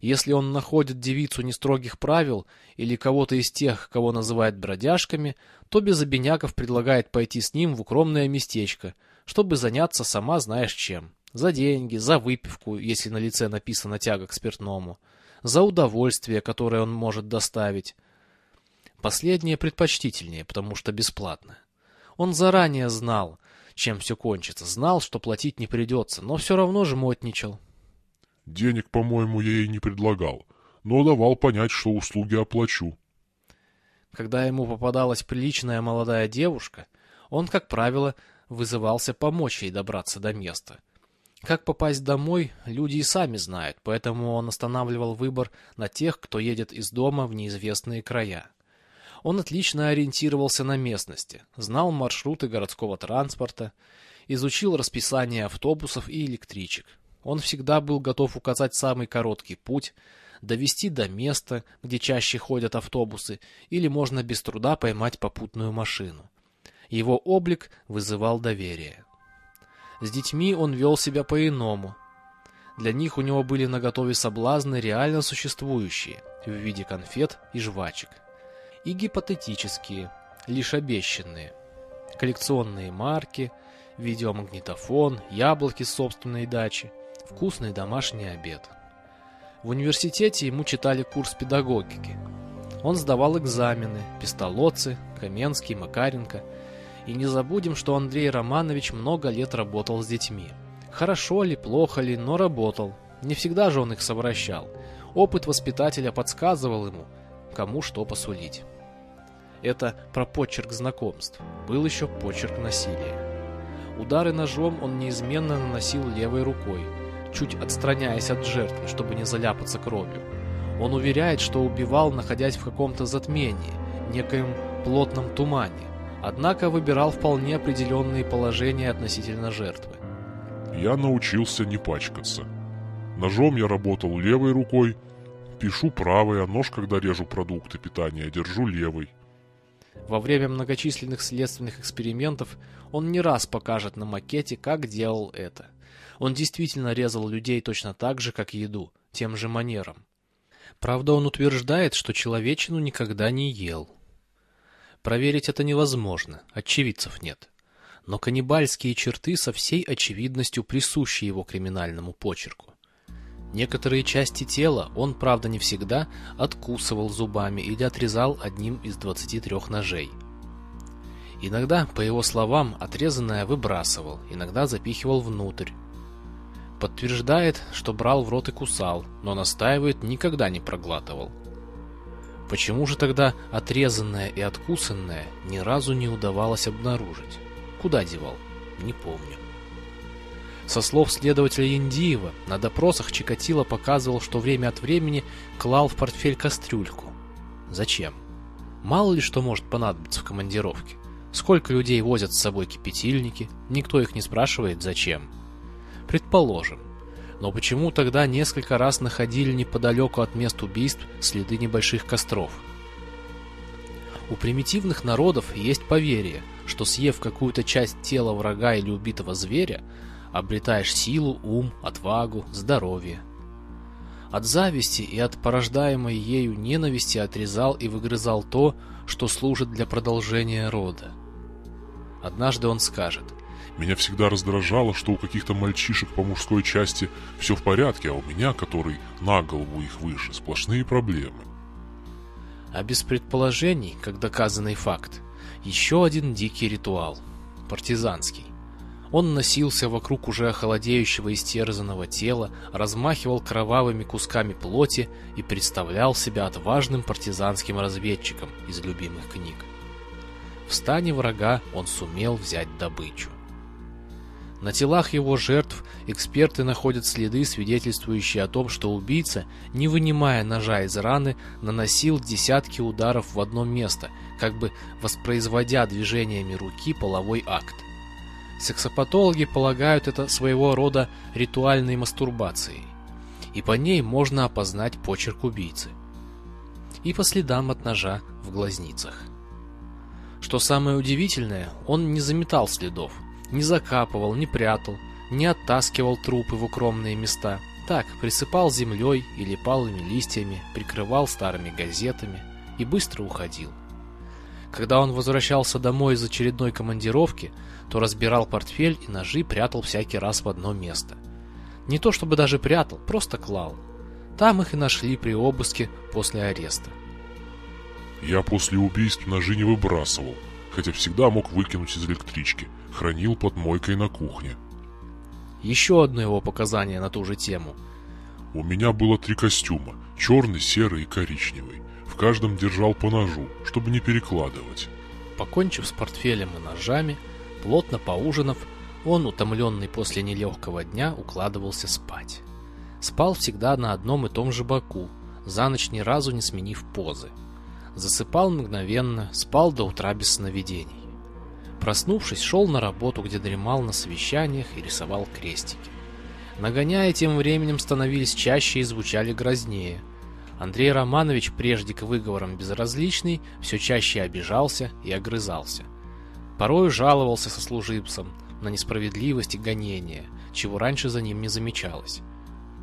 S1: если он находит девицу нестрогих правил или кого-то из тех, кого называют бродяжками, то Безобиняков предлагает пойти с ним в укромное местечко, чтобы заняться сама знаешь чем. За деньги, за выпивку, если на лице написана тяга к спиртному, за удовольствие, которое он может доставить. Последнее предпочтительнее, потому что бесплатно. Он заранее знал, чем все кончится, знал, что платить не придется, но все равно же мотничал.
S2: Денег, по-моему, я ей не предлагал, но давал понять, что услуги оплачу.
S1: Когда ему попадалась приличная молодая девушка, он, как правило, вызывался помочь ей добраться до места. Как попасть домой, люди и сами знают, поэтому он останавливал выбор на тех, кто едет из дома в неизвестные края. Он отлично ориентировался на местности, знал маршруты городского транспорта, изучил расписание автобусов и электричек. Он всегда был готов указать самый короткий путь, довести до места, где чаще ходят автобусы, или можно без труда поймать попутную машину. Его облик вызывал доверие. С детьми он вел себя по-иному. Для них у него были наготове соблазны реально существующие, в виде конфет и жвачек. И гипотетические, лишь обещанные. Коллекционные марки, видеомагнитофон, яблоки с собственной дачи, вкусный домашний обед. В университете ему читали курс педагогики. Он сдавал экзамены, Пестолоцы, Каменский, Макаренко. И не забудем, что Андрей Романович много лет работал с детьми. Хорошо ли, плохо ли, но работал. Не всегда же он их совращал. Опыт воспитателя подсказывал ему, кому что посулить. Это про почерк знакомств. Был еще почерк насилия. Удары ножом он неизменно наносил левой рукой, чуть отстраняясь от жертвы, чтобы не заляпаться кровью. Он уверяет, что убивал, находясь в каком-то затмении, некоем плотном тумане, однако выбирал вполне определенные положения относительно жертвы.
S2: Я научился не пачкаться. Ножом я работал левой рукой, пишу правой, а нож, когда режу продукты питания, держу левой.
S1: Во время многочисленных следственных экспериментов он не раз покажет на макете, как делал это – он действительно резал людей точно так же, как еду, тем же манером. Правда, он утверждает, что человечину никогда не ел. Проверить это невозможно, очевидцев нет. Но каннибальские черты со всей очевидностью присущи его криминальному почерку. Некоторые части тела он, правда, не всегда откусывал зубами или отрезал одним из 23 ножей. Иногда, по его словам, отрезанное выбрасывал, иногда запихивал внутрь, Подтверждает, что брал в рот и кусал, но настаивает, никогда не проглатывал. Почему же тогда отрезанное и откусанное ни разу не удавалось обнаружить? Куда девал? Не помню. Со слов следователя Яндиева, на допросах Чикатило показывал, что время от времени клал в портфель кастрюльку. Зачем? Мало ли что может понадобиться в командировке. Сколько людей возят с собой кипятильники, никто их не спрашивает, зачем. Предположим. Но почему тогда несколько раз находили неподалеку от мест убийств следы небольших костров? У примитивных народов есть поверье, что съев какую-то часть тела врага или убитого зверя, обретаешь силу, ум, отвагу, здоровье. От зависти и от порождаемой ею ненависти отрезал и выгрызал то, что служит для продолжения рода. Однажды он скажет,
S2: «Меня всегда раздражало, что у каких-то мальчишек по мужской части все в порядке, а у меня, который на голову их выше, сплошные проблемы».
S1: А без предположений, как доказанный факт, еще один дикий ритуал – партизанский. Он носился вокруг уже охолодеющего истерзанного тела, размахивал кровавыми кусками плоти и представлял себя отважным партизанским разведчиком из любимых книг. В стане врага он сумел взять добычу. На телах его жертв эксперты находят следы, свидетельствующие о том, что убийца, не вынимая ножа из раны, наносил десятки ударов в одно место, как бы воспроизводя движениями руки половой акт. Сексопатологи полагают это своего рода ритуальной мастурбацией, и по ней можно опознать почерк убийцы. И по следам от ножа в глазницах. Что самое удивительное, он не заметал следов, не закапывал, не прятал, не оттаскивал трупы в укромные места. Так, присыпал землей или палыми листьями, прикрывал старыми газетами и быстро уходил. Когда он возвращался домой из очередной командировки, то разбирал портфель и ножи прятал всякий раз в одно место. Не то чтобы даже прятал, просто клал. Там их и нашли при обыске после ареста.
S2: Я после убийств ножи не выбрасывал, хотя всегда мог выкинуть из электрички. Хранил под мойкой на кухне.
S1: Еще одно его показание на ту же тему.
S2: У меня было три костюма, черный, серый и коричневый. В каждом держал по ножу, чтобы не перекладывать.
S1: Покончив с портфелем и ножами, плотно поужинав, он, утомленный после нелегкого дня, укладывался спать. Спал всегда на одном и том же боку, за ночь ни разу не сменив позы. Засыпал мгновенно, спал до утра без сновидений. Проснувшись, шел на работу, где дремал на совещаниях и рисовал крестики. Нагоняя тем временем становились чаще и звучали грознее. Андрей Романович, прежде к выговорам безразличный, все чаще обижался и огрызался. Порою жаловался сослуживцам на несправедливость и гонение, чего раньше за ним не замечалось.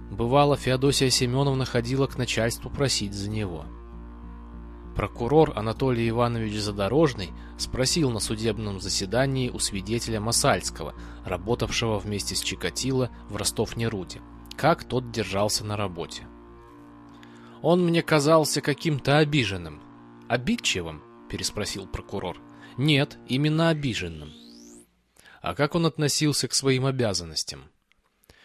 S1: Бывало, Феодосия Семеновна ходила к начальству просить за него. Прокурор Анатолий Иванович Задорожный спросил на судебном заседании у свидетеля Масальского, работавшего вместе с Чикатило в Ростов-Неруде, как тот держался на работе. «Он мне казался каким-то обиженным». «Обидчивым?» – переспросил прокурор. «Нет, именно обиженным». «А как он относился к своим обязанностям?»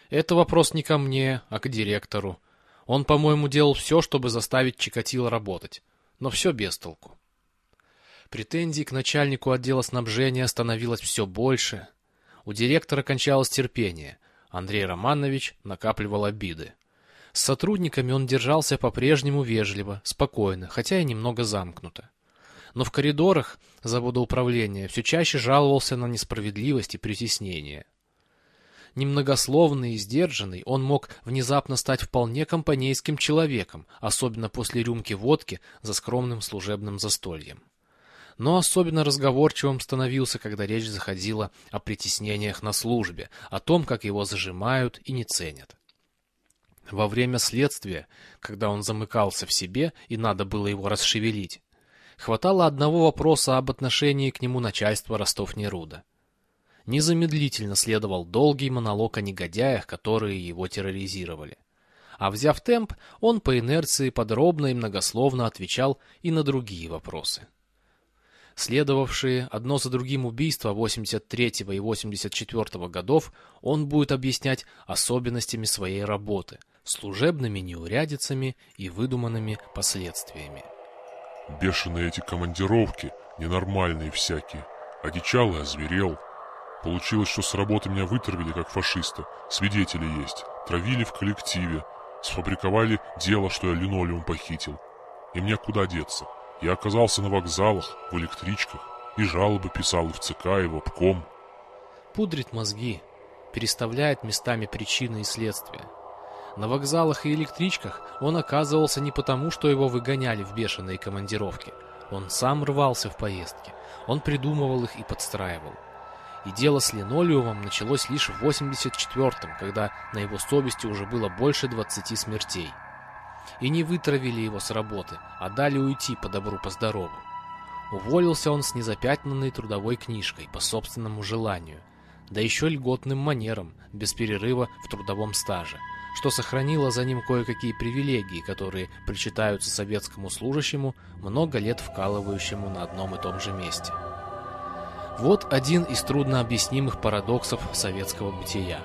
S1: «Это вопрос не ко мне, а к директору. Он, по-моему, делал все, чтобы заставить Чикатило работать но все без толку. Претензий к начальнику отдела снабжения становилось все больше. У директора кончалось терпение. Андрей Романович накапливал обиды. С сотрудниками он держался по-прежнему вежливо, спокойно, хотя и немного замкнуто. Но в коридорах завода управления все чаще жаловался на несправедливость и притеснение. Немногословный и сдержанный, он мог внезапно стать вполне компанейским человеком, особенно после рюмки водки за скромным служебным застольем. Но особенно разговорчивым становился, когда речь заходила о притеснениях на службе, о том, как его зажимают и не ценят. Во время следствия, когда он замыкался в себе и надо было его расшевелить, хватало одного вопроса об отношении к нему начальства Ростов-Неруда. Незамедлительно следовал долгий монолог о негодяях, которые его терроризировали. А взяв темп, он по инерции подробно и многословно отвечал и на другие вопросы. Следовавшие одно за другим убийства 83 и 84 годов он будет объяснять особенностями своей работы, служебными неурядицами и выдуманными последствиями.
S2: Бешеные эти командировки, ненормальные всякие. Одичал и озверел. Получилось, что с работы меня вытравили как фашиста. Свидетели есть. Травили в коллективе. Сфабриковали дело, что я линолеум похитил. И мне куда деться? Я оказался на вокзалах, в электричках. И жалобы писал и в ЦК, и в обком.
S1: Пудрит мозги, переставляет местами причины и следствия. На вокзалах и электричках он оказывался не потому, что его выгоняли в бешеные командировки. Он сам рвался в поездки. Он придумывал их и подстраивал. И дело с линолеумом началось лишь в 84-м, когда на его совести уже было больше 20 смертей. И не вытравили его с работы, а дали уйти по добру, по здорову. Уволился он с незапятнанной трудовой книжкой по собственному желанию, да еще льготным манером, без перерыва в трудовом стаже – что сохранило за ним кое-какие привилегии, которые причитаются советскому служащему, много лет вкалывающему на одном и том же месте. Вот один из труднообъяснимых парадоксов советского бытия.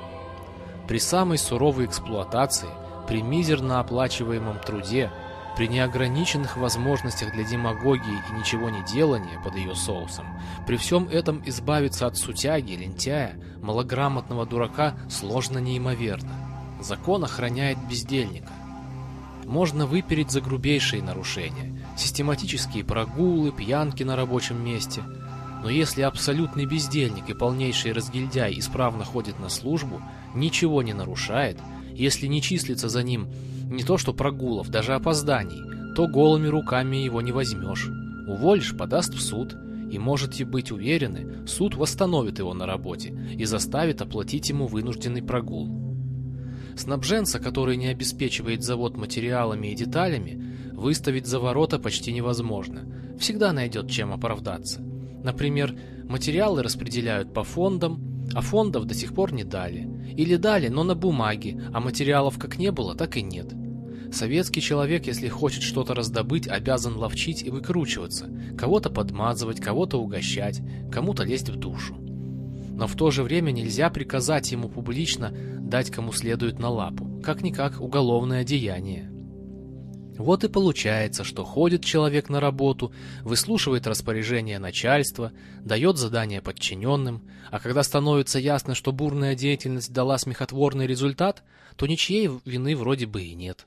S1: При самой суровой эксплуатации, при мизерно оплачиваемом труде, при неограниченных возможностях для демагогии и ничего не делания под ее соусом, при всем этом избавиться от сутяги, лентяя, малограмотного дурака сложно неимоверно. Закон охраняет бездельника. Можно выпереть за грубейшие нарушения, систематические прогулы, пьянки на рабочем месте. Но если абсолютный бездельник и полнейший разгильдяй исправно ходит на службу, ничего не нарушает, если не числится за ним не то что прогулов, даже опозданий, то голыми руками его не возьмешь. Уволишь, подаст в суд, и можете быть уверены, суд восстановит его на работе и заставит оплатить ему вынужденный прогул. Снабженца, который не обеспечивает завод материалами и деталями, выставить за ворота почти невозможно. Всегда найдет чем оправдаться. Например, материалы распределяют по фондам, а фондов до сих пор не дали. Или дали, но на бумаге, а материалов как не было, так и нет. Советский человек, если хочет что-то раздобыть, обязан ловчить и выкручиваться, кого-то подмазывать, кого-то угощать, кому-то лезть в душу. Но в то же время нельзя приказать ему публично дать кому следует на лапу, как-никак уголовное деяние. Вот и получается, что ходит человек на работу, выслушивает распоряжения начальства, дает задания подчиненным, а когда становится ясно, что бурная деятельность дала смехотворный результат, то ничьей вины вроде бы и нет.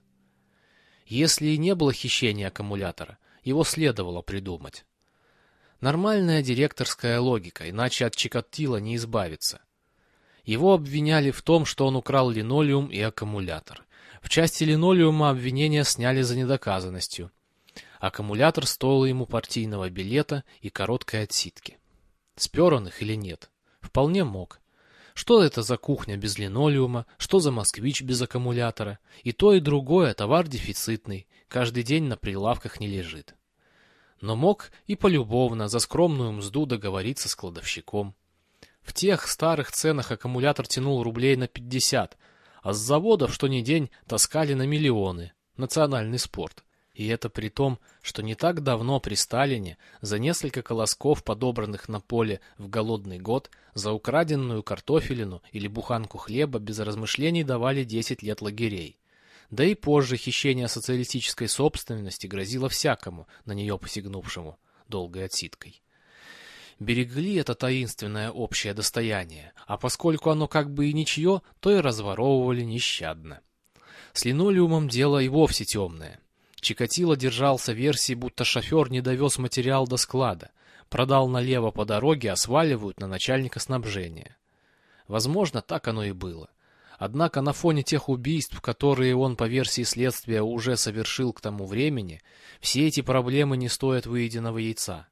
S1: Если и не было хищения аккумулятора, его следовало придумать. Нормальная директорская логика, иначе от Чикатила не избавиться. Его обвиняли в том, что он украл линолеум и аккумулятор. В части линолеума обвинения сняли за недоказанностью. Аккумулятор стоил ему партийного билета и короткой отсидки. Спер он их или нет? Вполне мог. Что это за кухня без линолеума, что за москвич без аккумулятора? И то, и другое товар дефицитный, каждый день на прилавках не лежит но мог и полюбовно за скромную мзду договориться с кладовщиком. В тех старых ценах аккумулятор тянул рублей на 50, а с заводов что ни день таскали на миллионы. Национальный спорт. И это при том, что не так давно при Сталине за несколько колосков, подобранных на поле в голодный год, за украденную картофелину или буханку хлеба без размышлений давали 10 лет лагерей. Да и позже хищение социалистической собственности грозило всякому, на нее посягнувшему, долгой отсидкой. Берегли это таинственное общее достояние, а поскольку оно как бы и ничье, то и разворовывали нещадно. С линолеумом дело и вовсе темное. Чикатило держался версии, будто шофер не довез материал до склада, продал налево по дороге, а сваливают на начальника снабжения. Возможно, так оно и было. Однако на фоне тех убийств, которые он по версии следствия уже совершил к тому времени, все эти проблемы не стоят выеденного яйца.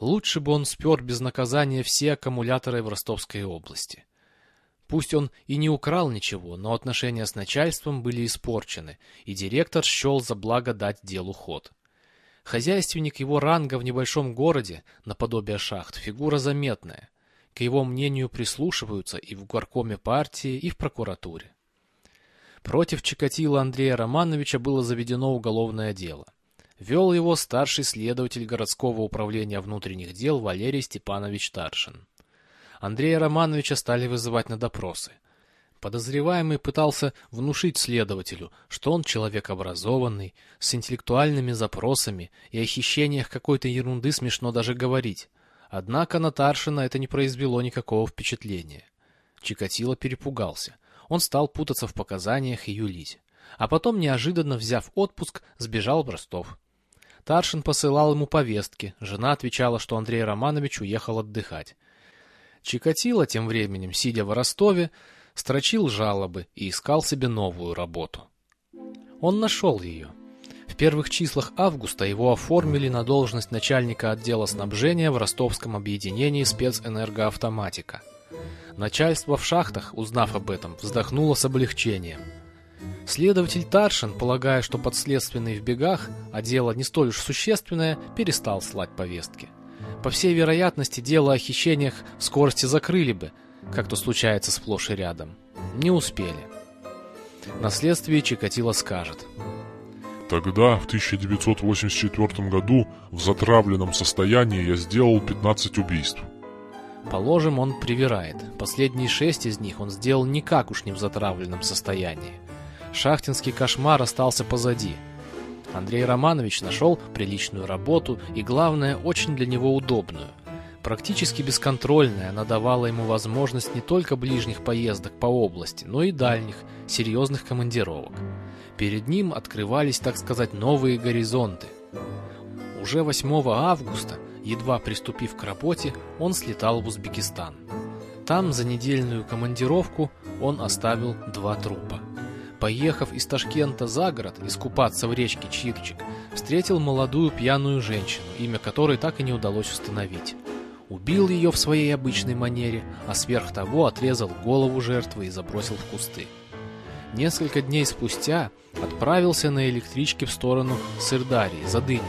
S1: Лучше бы он спер без наказания все аккумуляторы в Ростовской области. Пусть он и не украл ничего, но отношения с начальством были испорчены, и директор счел за благо дать делу ход. Хозяйственник его ранга в небольшом городе, наподобие шахт, фигура заметная – к его мнению прислушиваются и в горкоме партии, и в прокуратуре. Против Чикатила Андрея Романовича было заведено уголовное дело. Вел его старший следователь городского управления внутренних дел Валерий Степанович Таршин. Андрея Романовича стали вызывать на допросы. Подозреваемый пытался внушить следователю, что он человек образованный, с интеллектуальными запросами, и о хищениях какой-то ерунды смешно даже говорить. Однако на Таршина это не произвело никакого впечатления. Чикатило перепугался. Он стал путаться в показаниях и юлить. А потом, неожиданно взяв отпуск, сбежал в Ростов. Таршин посылал ему повестки, жена отвечала, что Андрей Романович уехал отдыхать. Чикатило тем временем, сидя в Ростове, строчил жалобы и искал себе новую работу. Он нашел ее. В первых числах августа его оформили на должность начальника отдела снабжения в ростовском объединении спецэнергоавтоматика. Начальство в шахтах, узнав об этом, вздохнуло с облегчением. Следователь Таршин, полагая, что подследственный в бегах, а дело не столь уж существенное, перестал слать повестки. По всей вероятности, дело о хищениях в скорости закрыли бы, как то случается сплошь и рядом. Не успели. На следствии Чикатило скажет.
S2: Тогда, в 1984 году, в затравленном состоянии я сделал 15 убийств.
S1: Положим, он привирает. Последние шесть из них он сделал никак уж не в затравленном состоянии. Шахтинский кошмар остался позади. Андрей Романович нашел приличную работу и, главное, очень для него удобную. Практически бесконтрольная, она давала ему возможность не только ближних поездок по области, но и дальних, серьезных командировок. Перед ним открывались, так сказать, новые горизонты. Уже 8 августа, едва приступив к работе, он слетал в Узбекистан. Там за недельную командировку он оставил два трупа. Поехав из Ташкента за город искупаться в речке Чирчик, встретил молодую пьяную женщину, имя которой так и не удалось установить убил ее в своей обычной манере, а сверх того отрезал голову жертвы и забросил в кусты. Несколько дней спустя отправился на электричке в сторону Сырдарии за дынями.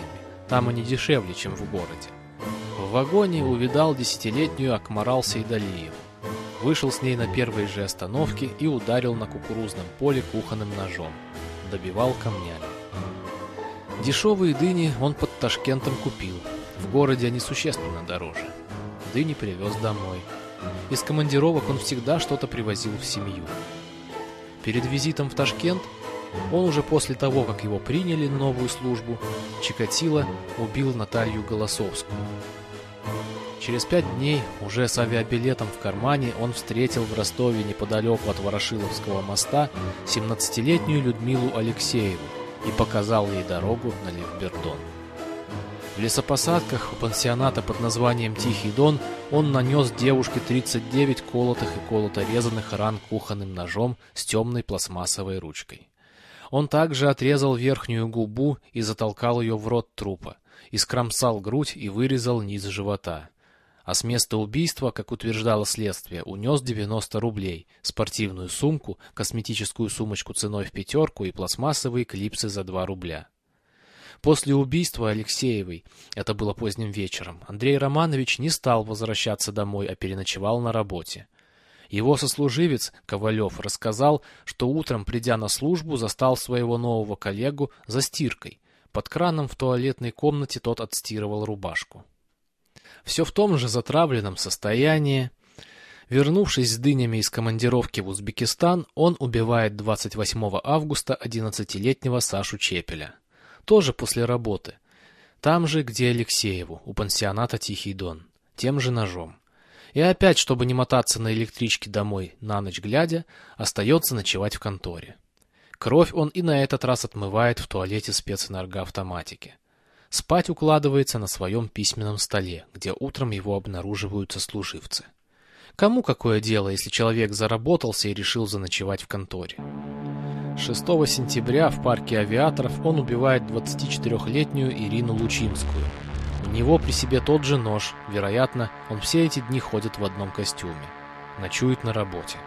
S1: Там они дешевле, чем в городе. В вагоне увидал десятилетнюю Акмарал Сейдалиеву. Вышел с ней на первой же остановке и ударил на кукурузном поле кухонным ножом. Добивал камнями. Дешевые дыни он под Ташкентом купил. В городе они существенно дороже дыни привез домой. Из командировок он всегда что-то привозил в семью. Перед визитом в Ташкент он уже после того, как его приняли на новую службу, Чикатило убил Наталью Голосовскую. Через пять дней, уже с авиабилетом в кармане, он встретил в Ростове неподалеку от Ворошиловского моста 17-летнюю Людмилу Алексееву и показал ей дорогу на Левбердон. В лесопосадках у пансионата под названием Тихий Дон он нанес девушке 39 колотых и колото-резанных ран кухонным ножом с темной пластмассовой ручкой. Он также отрезал верхнюю губу и затолкал ее в рот трупа, искромсал грудь и вырезал низ живота. А с места убийства, как утверждало следствие, унес 90 рублей, спортивную сумку, косметическую сумочку ценой в пятерку и пластмассовые клипсы за 2 рубля. После убийства Алексеевой, это было поздним вечером, Андрей Романович не стал возвращаться домой, а переночевал на работе. Его сослуживец, Ковалев, рассказал, что утром, придя на службу, застал своего нового коллегу за стиркой. Под краном в туалетной комнате тот отстирывал рубашку. Все в том же затравленном состоянии. Вернувшись с дынями из командировки в Узбекистан, он убивает 28 августа 11-летнего Сашу Чепеля тоже после работы. Там же, где Алексееву, у пансионата Тихий Дон. Тем же ножом. И опять, чтобы не мотаться на электричке домой на ночь глядя, остается ночевать в конторе. Кровь он и на этот раз отмывает в туалете спецэнергоавтоматики. Спать укладывается на своем письменном столе, где утром его обнаруживают сослуживцы. Кому какое дело, если человек заработался и решил заночевать в конторе? 6 сентября в парке авиаторов он убивает 24-летнюю Ирину Лучинскую. У него при себе тот же нож, вероятно, он все эти дни ходит в одном костюме. Ночует на работе.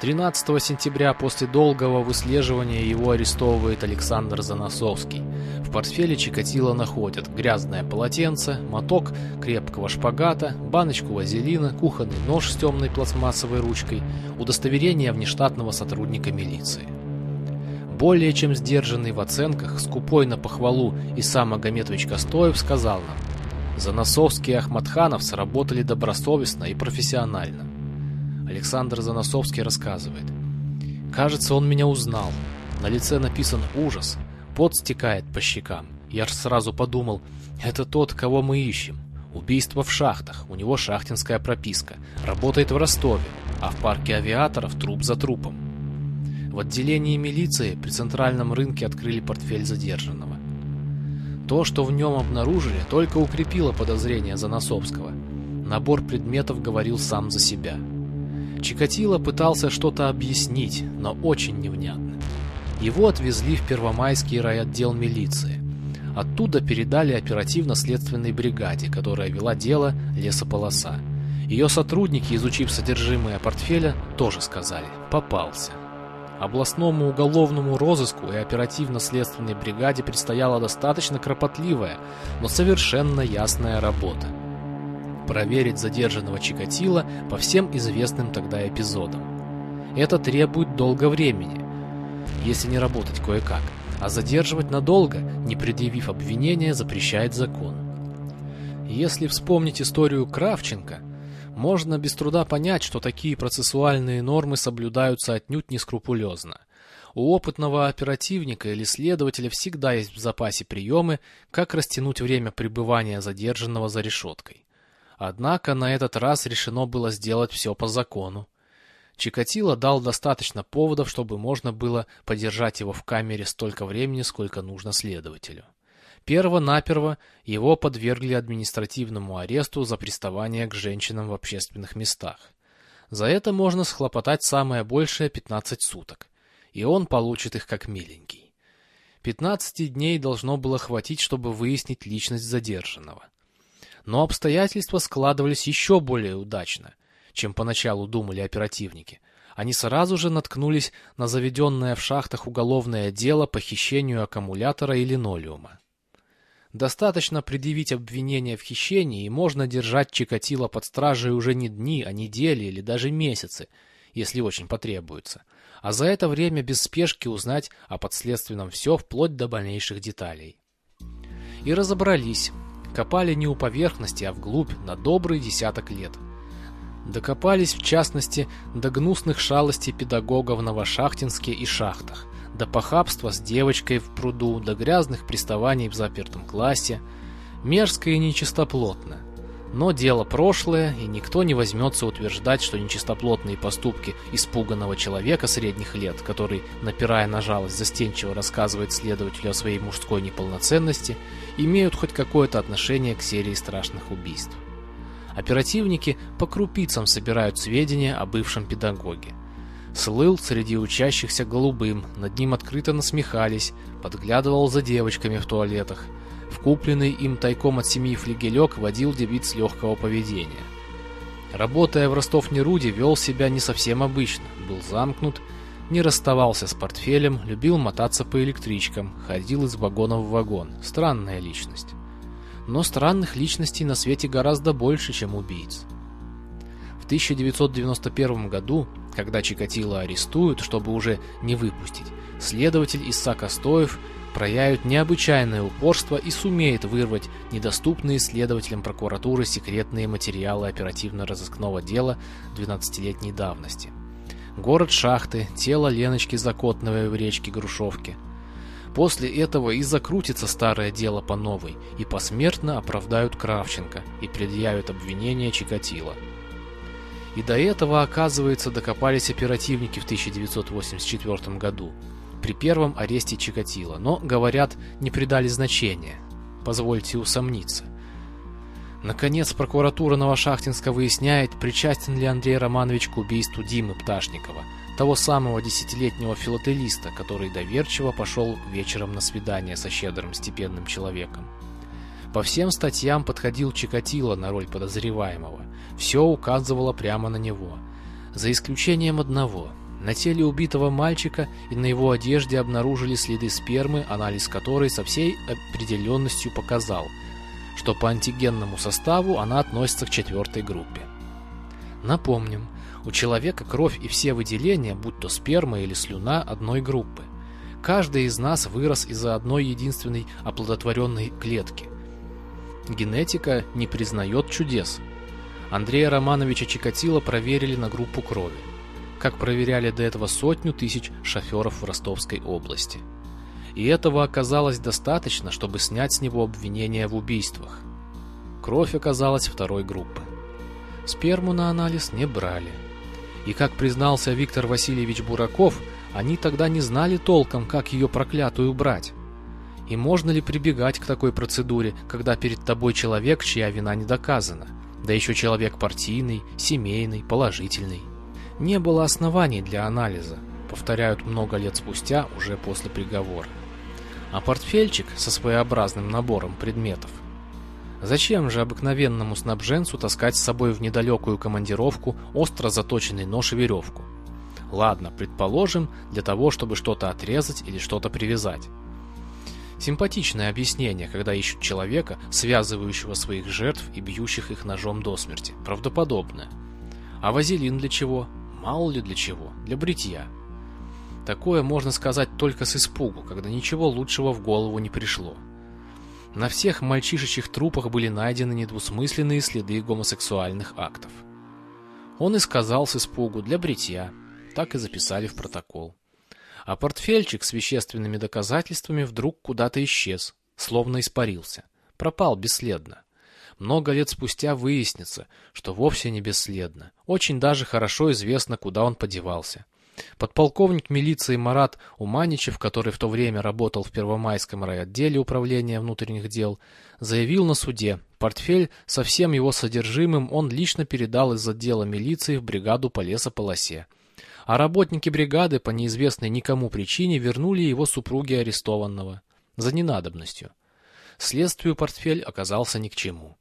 S1: 13 сентября после долгого выслеживания его арестовывает Александр Заносовский. В портфеле Чикатило находят грязное полотенце, моток крепкого шпагата, баночку вазелина, кухонный нож с темной пластмассовой ручкой, удостоверение внештатного сотрудника милиции более чем сдержанный в оценках, скупой на похвалу и сам Агометович Костоев сказал нам, Заносовский и Ахматханов сработали добросовестно и профессионально. Александр Заносовский рассказывает, Кажется, он меня узнал. На лице написан ужас. Пот стекает по щекам. Я ж сразу подумал, это тот, кого мы ищем. Убийство в шахтах, у него шахтинская прописка. Работает в Ростове, а в парке авиаторов труп за трупом. В отделении милиции при центральном рынке открыли портфель задержанного. То, что в нем обнаружили, только укрепило подозрение Заносовского. Набор предметов говорил сам за себя. Чикатило пытался что-то объяснить, но очень невнятно. Его отвезли в Первомайский райотдел милиции. Оттуда передали оперативно-следственной бригаде, которая вела дело лесополоса. Ее сотрудники, изучив содержимое портфеля, тоже сказали «попался». Областному уголовному розыску и оперативно-следственной бригаде предстояла достаточно кропотливая, но совершенно ясная работа. Проверить задержанного Чикатила по всем известным тогда эпизодам. Это требует долго времени, если не работать кое-как, а задерживать надолго, не предъявив обвинения, запрещает закон. Если вспомнить историю Кравченко, можно без труда понять, что такие процессуальные нормы соблюдаются отнюдь не скрупулезно. У опытного оперативника или следователя всегда есть в запасе приемы, как растянуть время пребывания задержанного за решеткой. Однако на этот раз решено было сделать все по закону. Чикатило дал достаточно поводов, чтобы можно было подержать его в камере столько времени, сколько нужно следователю. Перво-наперво его подвергли административному аресту за приставание к женщинам в общественных местах. За это можно схлопотать самое большее 15 суток, и он получит их как миленький. 15 дней должно было хватить, чтобы выяснить личность задержанного. Но обстоятельства складывались еще более удачно чем поначалу думали оперативники. Они сразу же наткнулись на заведенное в шахтах уголовное дело по хищению аккумулятора и линолеума. Достаточно предъявить обвинение в хищении, и можно держать Чикатило под стражей уже не дни, а недели или даже месяцы, если очень потребуется. А за это время без спешки узнать о подследственном все, вплоть до больнейших деталей. И разобрались. Копали не у поверхности, а вглубь, на добрый десяток лет – Докопались, в частности, до гнусных шалостей педагогов в Новошахтинске и шахтах, до похабства с девочкой в пруду, до грязных приставаний в запертом классе. Мерзко и нечистоплотно. Но дело прошлое, и никто не возьмется утверждать, что нечистоплотные поступки испуганного человека средних лет, который, напирая на жалость, застенчиво рассказывает следователю о своей мужской неполноценности, имеют хоть какое-то отношение к серии страшных убийств. Оперативники по крупицам собирают сведения о бывшем педагоге. Слыл среди учащихся голубым, над ним открыто насмехались, подглядывал за девочками в туалетах. В купленный им тайком от семьи флигелек водил девиц легкого поведения. Работая в Ростов-Неруде, вел себя не совсем обычно, был замкнут, не расставался с портфелем, любил мотаться по электричкам, ходил из вагона в вагон. Странная личность но странных личностей на свете гораздо больше, чем убийц. В 1991 году, когда Чикатило арестуют, чтобы уже не выпустить, следователь Исаак Остоев проявит необычайное упорство и сумеет вырвать недоступные следователям прокуратуры секретные материалы оперативно-розыскного дела 12-летней давности. Город Шахты, тело Леночки Закотновой в речке Грушевки – После этого и закрутится старое дело по новой, и посмертно оправдают Кравченко и предъявят обвинение Чикатило. И до этого, оказывается, докопались оперативники в 1984 году, при первом аресте Чикатило, но, говорят, не придали значения. Позвольте усомниться. Наконец, прокуратура Новошахтинска выясняет, причастен ли Андрей Романович к убийству Димы Пташникова – того самого десятилетнего филателиста, который доверчиво пошел вечером на свидание со щедрым степенным человеком. По всем статьям подходил Чикатило на роль подозреваемого. Все указывало прямо на него. За исключением одного. На теле убитого мальчика и на его одежде обнаружили следы спермы, анализ которой со всей определенностью показал, что по антигенному составу она относится к четвертой группе. Напомним, у человека кровь и все выделения, будь то сперма или слюна, одной группы. Каждый из нас вырос из-за одной единственной оплодотворенной клетки. Генетика не признает чудес. Андрея Романовича Чикатило проверили на группу крови. как проверяли до этого сотню тысяч шоферов в Ростовской области. И этого оказалось достаточно, чтобы снять с него обвинение в убийствах. Кровь оказалась второй группы. Сперму на анализ не брали. И, как признался Виктор Васильевич Бураков, они тогда не знали толком, как ее проклятую брать. И можно ли прибегать к такой процедуре, когда перед тобой человек, чья вина не доказана? Да еще человек партийный, семейный, положительный. Не было оснований для анализа, повторяют много лет спустя, уже после приговора. А портфельчик со своеобразным набором предметов Зачем же обыкновенному снабженцу таскать с собой в недалекую командировку остро заточенный нож и веревку? Ладно, предположим, для того, чтобы что-то отрезать или что-то привязать. Симпатичное объяснение, когда ищут человека, связывающего своих жертв и бьющих их ножом до смерти. Правдоподобное. А вазелин для чего? Мало ли для чего. Для бритья. Такое можно сказать только с испугу, когда ничего лучшего в голову не пришло. На всех мальчишечьих трупах были найдены недвусмысленные следы гомосексуальных актов. Он и сказал с испугу для бритья, так и записали в протокол. А портфельчик с вещественными доказательствами вдруг куда-то исчез, словно испарился, пропал бесследно. Много лет спустя выяснится, что вовсе не бесследно. Очень даже хорошо известно, куда он подевался. Подполковник милиции Марат Уманичев, который в то время работал в Первомайском райотделе управления внутренних дел, заявил на суде, портфель со всем его содержимым он лично передал из отдела милиции в бригаду по лесополосе. А работники бригады по неизвестной никому причине вернули его супруге арестованного. За ненадобностью. Следствию портфель оказался ни к чему.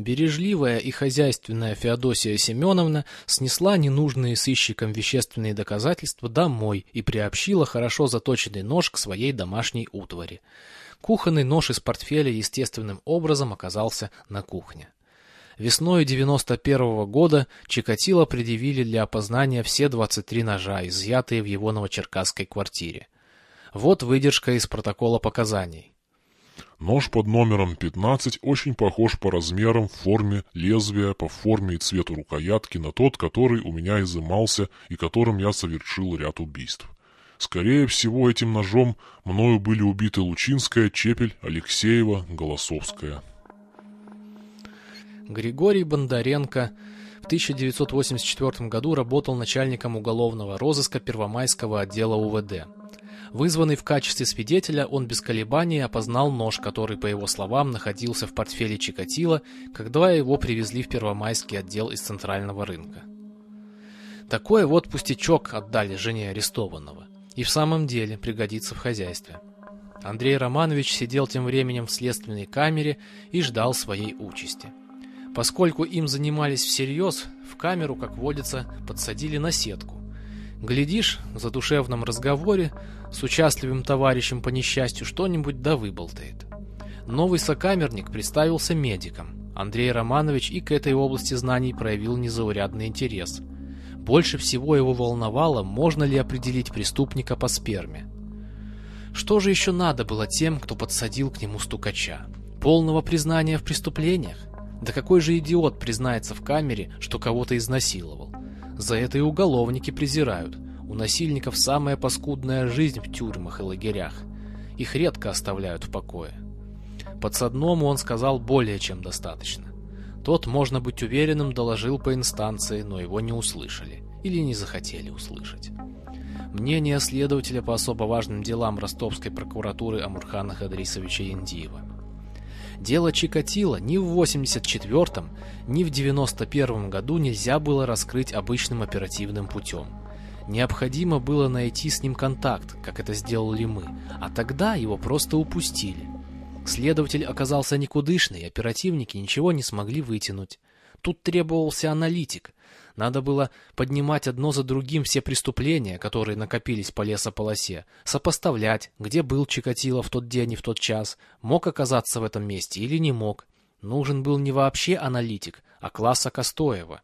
S1: Бережливая и хозяйственная Феодосия Семеновна снесла ненужные сыщикам вещественные доказательства домой и приобщила хорошо заточенный нож к своей домашней утвари. Кухонный нож из портфеля естественным образом оказался на кухне. Весной 91 -го года Чикатило предъявили для опознания все 23 ножа, изъятые в его новочеркасской квартире. Вот выдержка из протокола показаний.
S2: Нож под номером 15 очень похож по размерам, форме лезвия, по форме и цвету рукоятки на тот, который у меня изымался и которым я совершил ряд убийств. Скорее всего, этим ножом мною были убиты Лучинская, Чепель, Алексеева, Голосовская.
S1: Григорий Бондаренко в 1984 году работал начальником уголовного розыска Первомайского отдела УВД. Вызванный в качестве свидетеля, он без колебаний опознал нож, который, по его словам, находился в портфеле Чикатило, когда его привезли в Первомайский отдел из Центрального рынка. Такой вот пустячок отдали жене арестованного. И в самом деле пригодится в хозяйстве. Андрей Романович сидел тем временем в следственной камере и ждал своей участи. Поскольку им занимались всерьез, в камеру, как водится, подсадили на сетку. Глядишь, в задушевном разговоре с участливым товарищем по несчастью что-нибудь да выболтает. Новый сокамерник представился медиком. Андрей Романович и к этой области знаний проявил незаурядный интерес. Больше всего его волновало, можно ли определить преступника по сперме. Что же еще надо было тем, кто подсадил к нему стукача? Полного признания в преступлениях? Да какой же идиот признается в камере, что кого-то изнасиловал? За это и уголовники презирают. У насильников самая паскудная жизнь в тюрьмах и лагерях. Их редко оставляют в покое. Подсадному он сказал более чем достаточно. Тот, можно быть уверенным, доложил по инстанции, но его не услышали. Или не захотели услышать. Мнение следователя по особо важным делам ростовской прокуратуры Амурхана Хадрисовича Индиева. Дело Чикатило ни в 84-м, ни в 91-м году нельзя было раскрыть обычным оперативным путем. Необходимо было найти с ним контакт, как это сделали мы, а тогда его просто упустили. Следователь оказался никудышный, оперативники ничего не смогли вытянуть. Тут требовался аналитик, надо было поднимать одно за другим все преступления, которые накопились по лесополосе, сопоставлять, где был Чикатило в тот день и в тот час, мог оказаться в этом месте или не мог. Нужен был не вообще аналитик, а класса Костоева.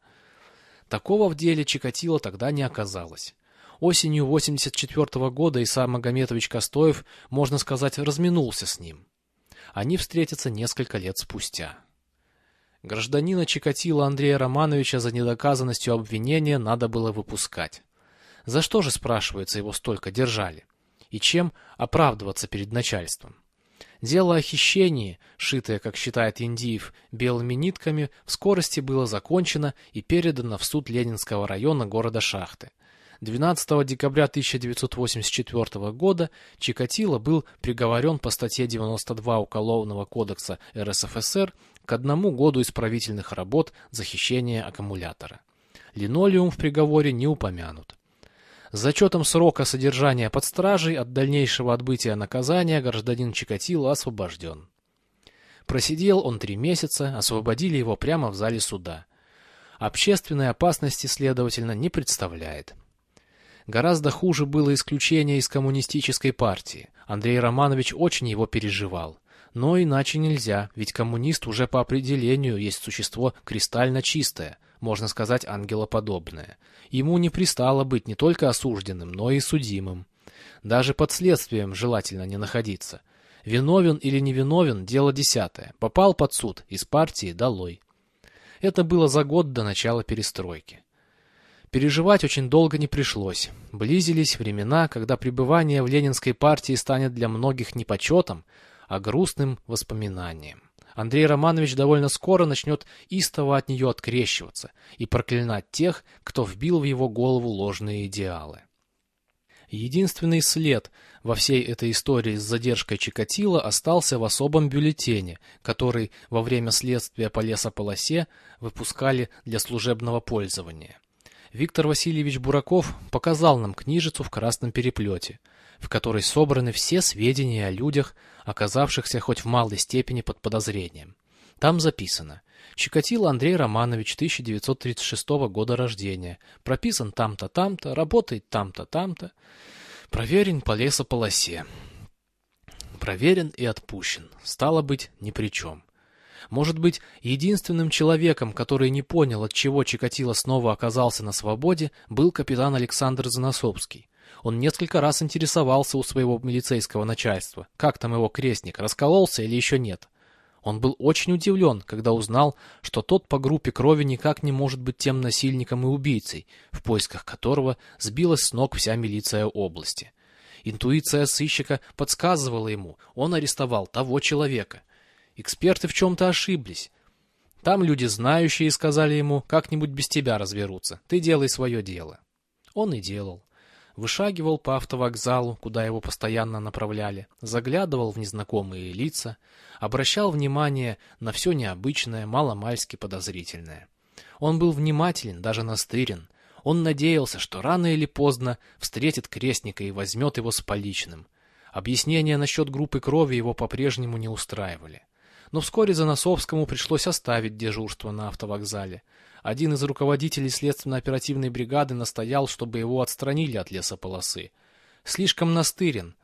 S1: Такого в деле Чикатило тогда не оказалось. Осенью 84 -го года Иса Магометович Костоев, можно сказать, разминулся с ним. Они встретятся несколько лет спустя. Гражданина Чикатила Андрея Романовича за недоказанностью обвинения надо было выпускать. За что же, спрашивается, его столько держали? И чем оправдываться перед начальством? Дело о хищении, шитое, как считает Индиев, белыми нитками, в скорости было закончено и передано в суд Ленинского района города Шахты. 12 декабря 1984 года Чикатило был приговорен по статье 92 Уголовного кодекса РСФСР к одному году исправительных работ за хищение аккумулятора. Линолеум в приговоре не упомянут. Зачетом срока содержания под стражей от дальнейшего отбытия наказания гражданин Чикатило освобожден. Просидел он три месяца, освободили его прямо в зале суда. Общественной опасности, следовательно, не представляет. Гораздо хуже было исключение из коммунистической партии. Андрей Романович очень его переживал. Но иначе нельзя, ведь коммунист уже по определению есть существо кристально чистое, можно сказать, ангелоподобное. Ему не пристало быть не только осужденным, но и судимым. Даже под следствием желательно не находиться. Виновен или невиновен – дело десятое. Попал под суд, из партии долой. Это было за год до начала перестройки. Переживать очень долго не пришлось. Близились времена, когда пребывание в Ленинской партии станет для многих не почетом, а грустным воспоминанием. Андрей Романович довольно скоро начнет истово от нее открещиваться и проклинать тех, кто вбил в его голову ложные идеалы. Единственный след во всей этой истории с задержкой Чикатило остался в особом бюллетене, который во время следствия по лесополосе выпускали для служебного пользования. Виктор Васильевич Бураков показал нам книжицу в красном переплете – в которой собраны все сведения о людях, оказавшихся хоть в малой степени под подозрением. Там записано Чикатило Андрей Романович, 1936 года рождения, прописан там-то, там-то, работает там-то, там-то, проверен по лесополосе. Проверен и отпущен, стало быть, ни при чем. Может быть, единственным человеком, который не понял, от чего Чикатило снова оказался на свободе, был капитан Александр Заносовский. Он несколько раз интересовался у своего милицейского начальства, как там его крестник, раскололся или еще нет. Он был очень удивлен, когда узнал, что тот по группе крови никак не может быть тем насильником и убийцей, в поисках которого сбилась с ног вся милиция области. Интуиция сыщика подсказывала ему, он арестовал того человека. Эксперты в чем-то ошиблись. Там люди знающие сказали ему, как-нибудь без тебя разберутся, ты делай свое дело. Он и делал вышагивал по автовокзалу, куда его постоянно направляли, заглядывал в незнакомые лица, обращал внимание на все необычное, маломальски подозрительное. Он был внимателен, даже настырен. Он надеялся, что рано или поздно встретит крестника и возьмет его с поличным. Объяснения насчет группы крови его по-прежнему не устраивали. Но вскоре Заносовскому пришлось оставить дежурство на автовокзале. Один из руководителей следственно-оперативной бригады настоял, чтобы его отстранили от лесополосы. Слишком настырен.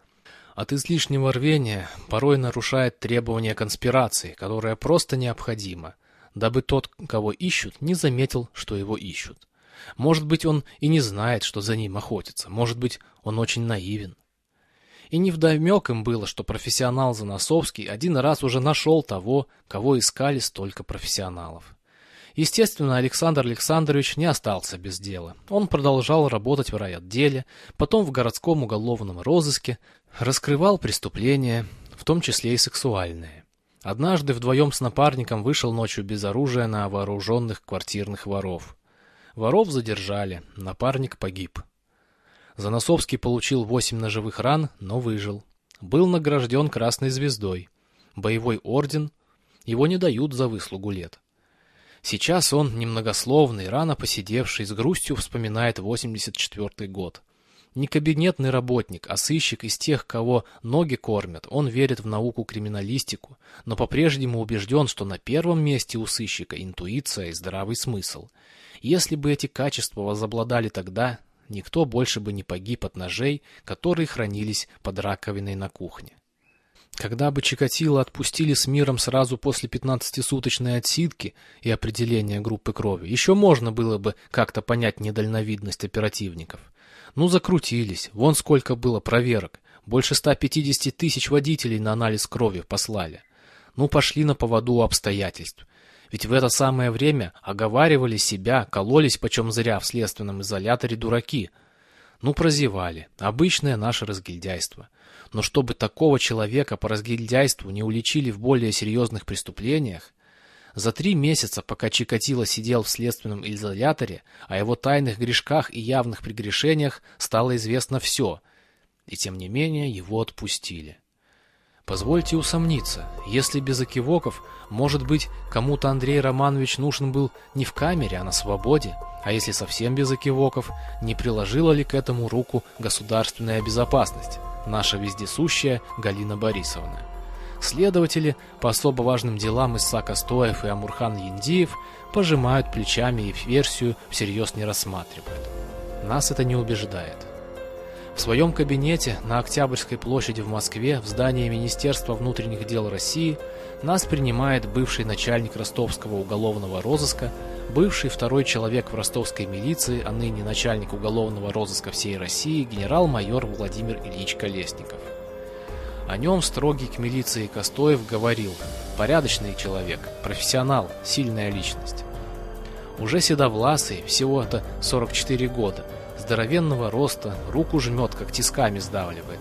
S1: От излишнего рвения порой нарушает требования конспирации, которая просто необходима, дабы тот, кого ищут, не заметил, что его ищут. Может быть, он и не знает, что за ним охотятся. Может быть, он очень наивен. И невдомек им было, что профессионал Заносовский один раз уже нашел того, кого искали столько профессионалов. Естественно, Александр Александрович не остался без дела. Он продолжал работать в райотделе, потом в городском уголовном розыске, раскрывал преступления, в том числе и сексуальные. Однажды вдвоем с напарником вышел ночью без оружия на вооруженных квартирных воров. Воров задержали, напарник погиб. Заносовский получил восемь ножевых ран, но выжил. Был награжден Красной Звездой. Боевой орден. Его не дают за выслугу лет. Сейчас он, немногословный, рано посидевший, с грустью вспоминает 84 год. Не кабинетный работник, а сыщик из тех, кого ноги кормят. Он верит в науку-криминалистику, но по-прежнему убежден, что на первом месте у сыщика интуиция и здравый смысл. Если бы эти качества возобладали тогда, никто больше бы не погиб от ножей, которые хранились под раковиной на кухне. Когда бы Чикатило отпустили с миром сразу после пятнадцатисуточной отсидки и определения группы крови, еще можно было бы как-то понять недальновидность оперативников. Ну, закрутились, вон сколько было проверок, больше 150 тысяч водителей на анализ крови послали. Ну, пошли на поводу обстоятельств. Ведь в это самое время оговаривали себя, кололись почем зря в следственном изоляторе дураки. Ну, прозевали. Обычное наше разгильдяйство. Но чтобы такого человека по разгильдяйству не уличили в более серьезных преступлениях, за три месяца, пока Чикатило сидел в следственном изоляторе, о его тайных грешках и явных прегрешениях стало известно все, и тем не менее его отпустили. Позвольте усомниться, если без окивоков, может быть, кому-то Андрей Романович нужен был не в камере, а на свободе, а если совсем без окивоков, не приложила ли к этому руку государственная безопасность, наша вездесущая Галина Борисовна. Следователи по особо важным делам Исаак Астоев и Амурхан Яндиев пожимают плечами и версию всерьез не рассматривают. Нас это не убеждает. В своем кабинете на Октябрьской площади в Москве в здании Министерства внутренних дел России нас принимает бывший начальник ростовского уголовного розыска, бывший второй человек в ростовской милиции, а ныне начальник уголовного розыска всей России генерал-майор Владимир Ильич Колесников. О нем строгий к милиции Костоев говорил «порядочный человек, профессионал, сильная личность». Уже седовласый, всего-то 44 года – здоровенного роста, руку жмет, как тисками сдавливает.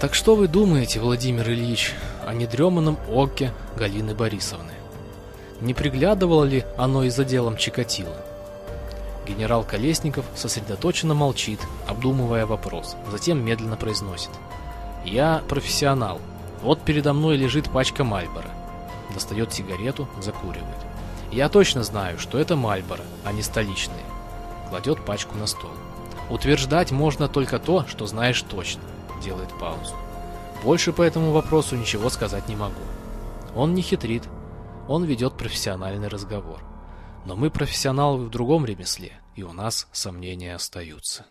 S1: Так что вы думаете, Владимир Ильич, о недреманном оке Галины Борисовны? Не приглядывало ли оно и за делом Чикатило? Генерал Колесников сосредоточенно молчит, обдумывая вопрос, затем медленно произносит. «Я профессионал. Вот передо мной лежит пачка Мальбора». Достает сигарету, закуривает. «Я точно знаю, что это Мальборо, а не столичные кладет пачку на стол. Утверждать можно только то, что знаешь точно. Делает паузу. Больше по этому вопросу ничего сказать не могу. Он не хитрит. Он ведет профессиональный разговор. Но мы профессионалы в другом ремесле, и у нас сомнения остаются.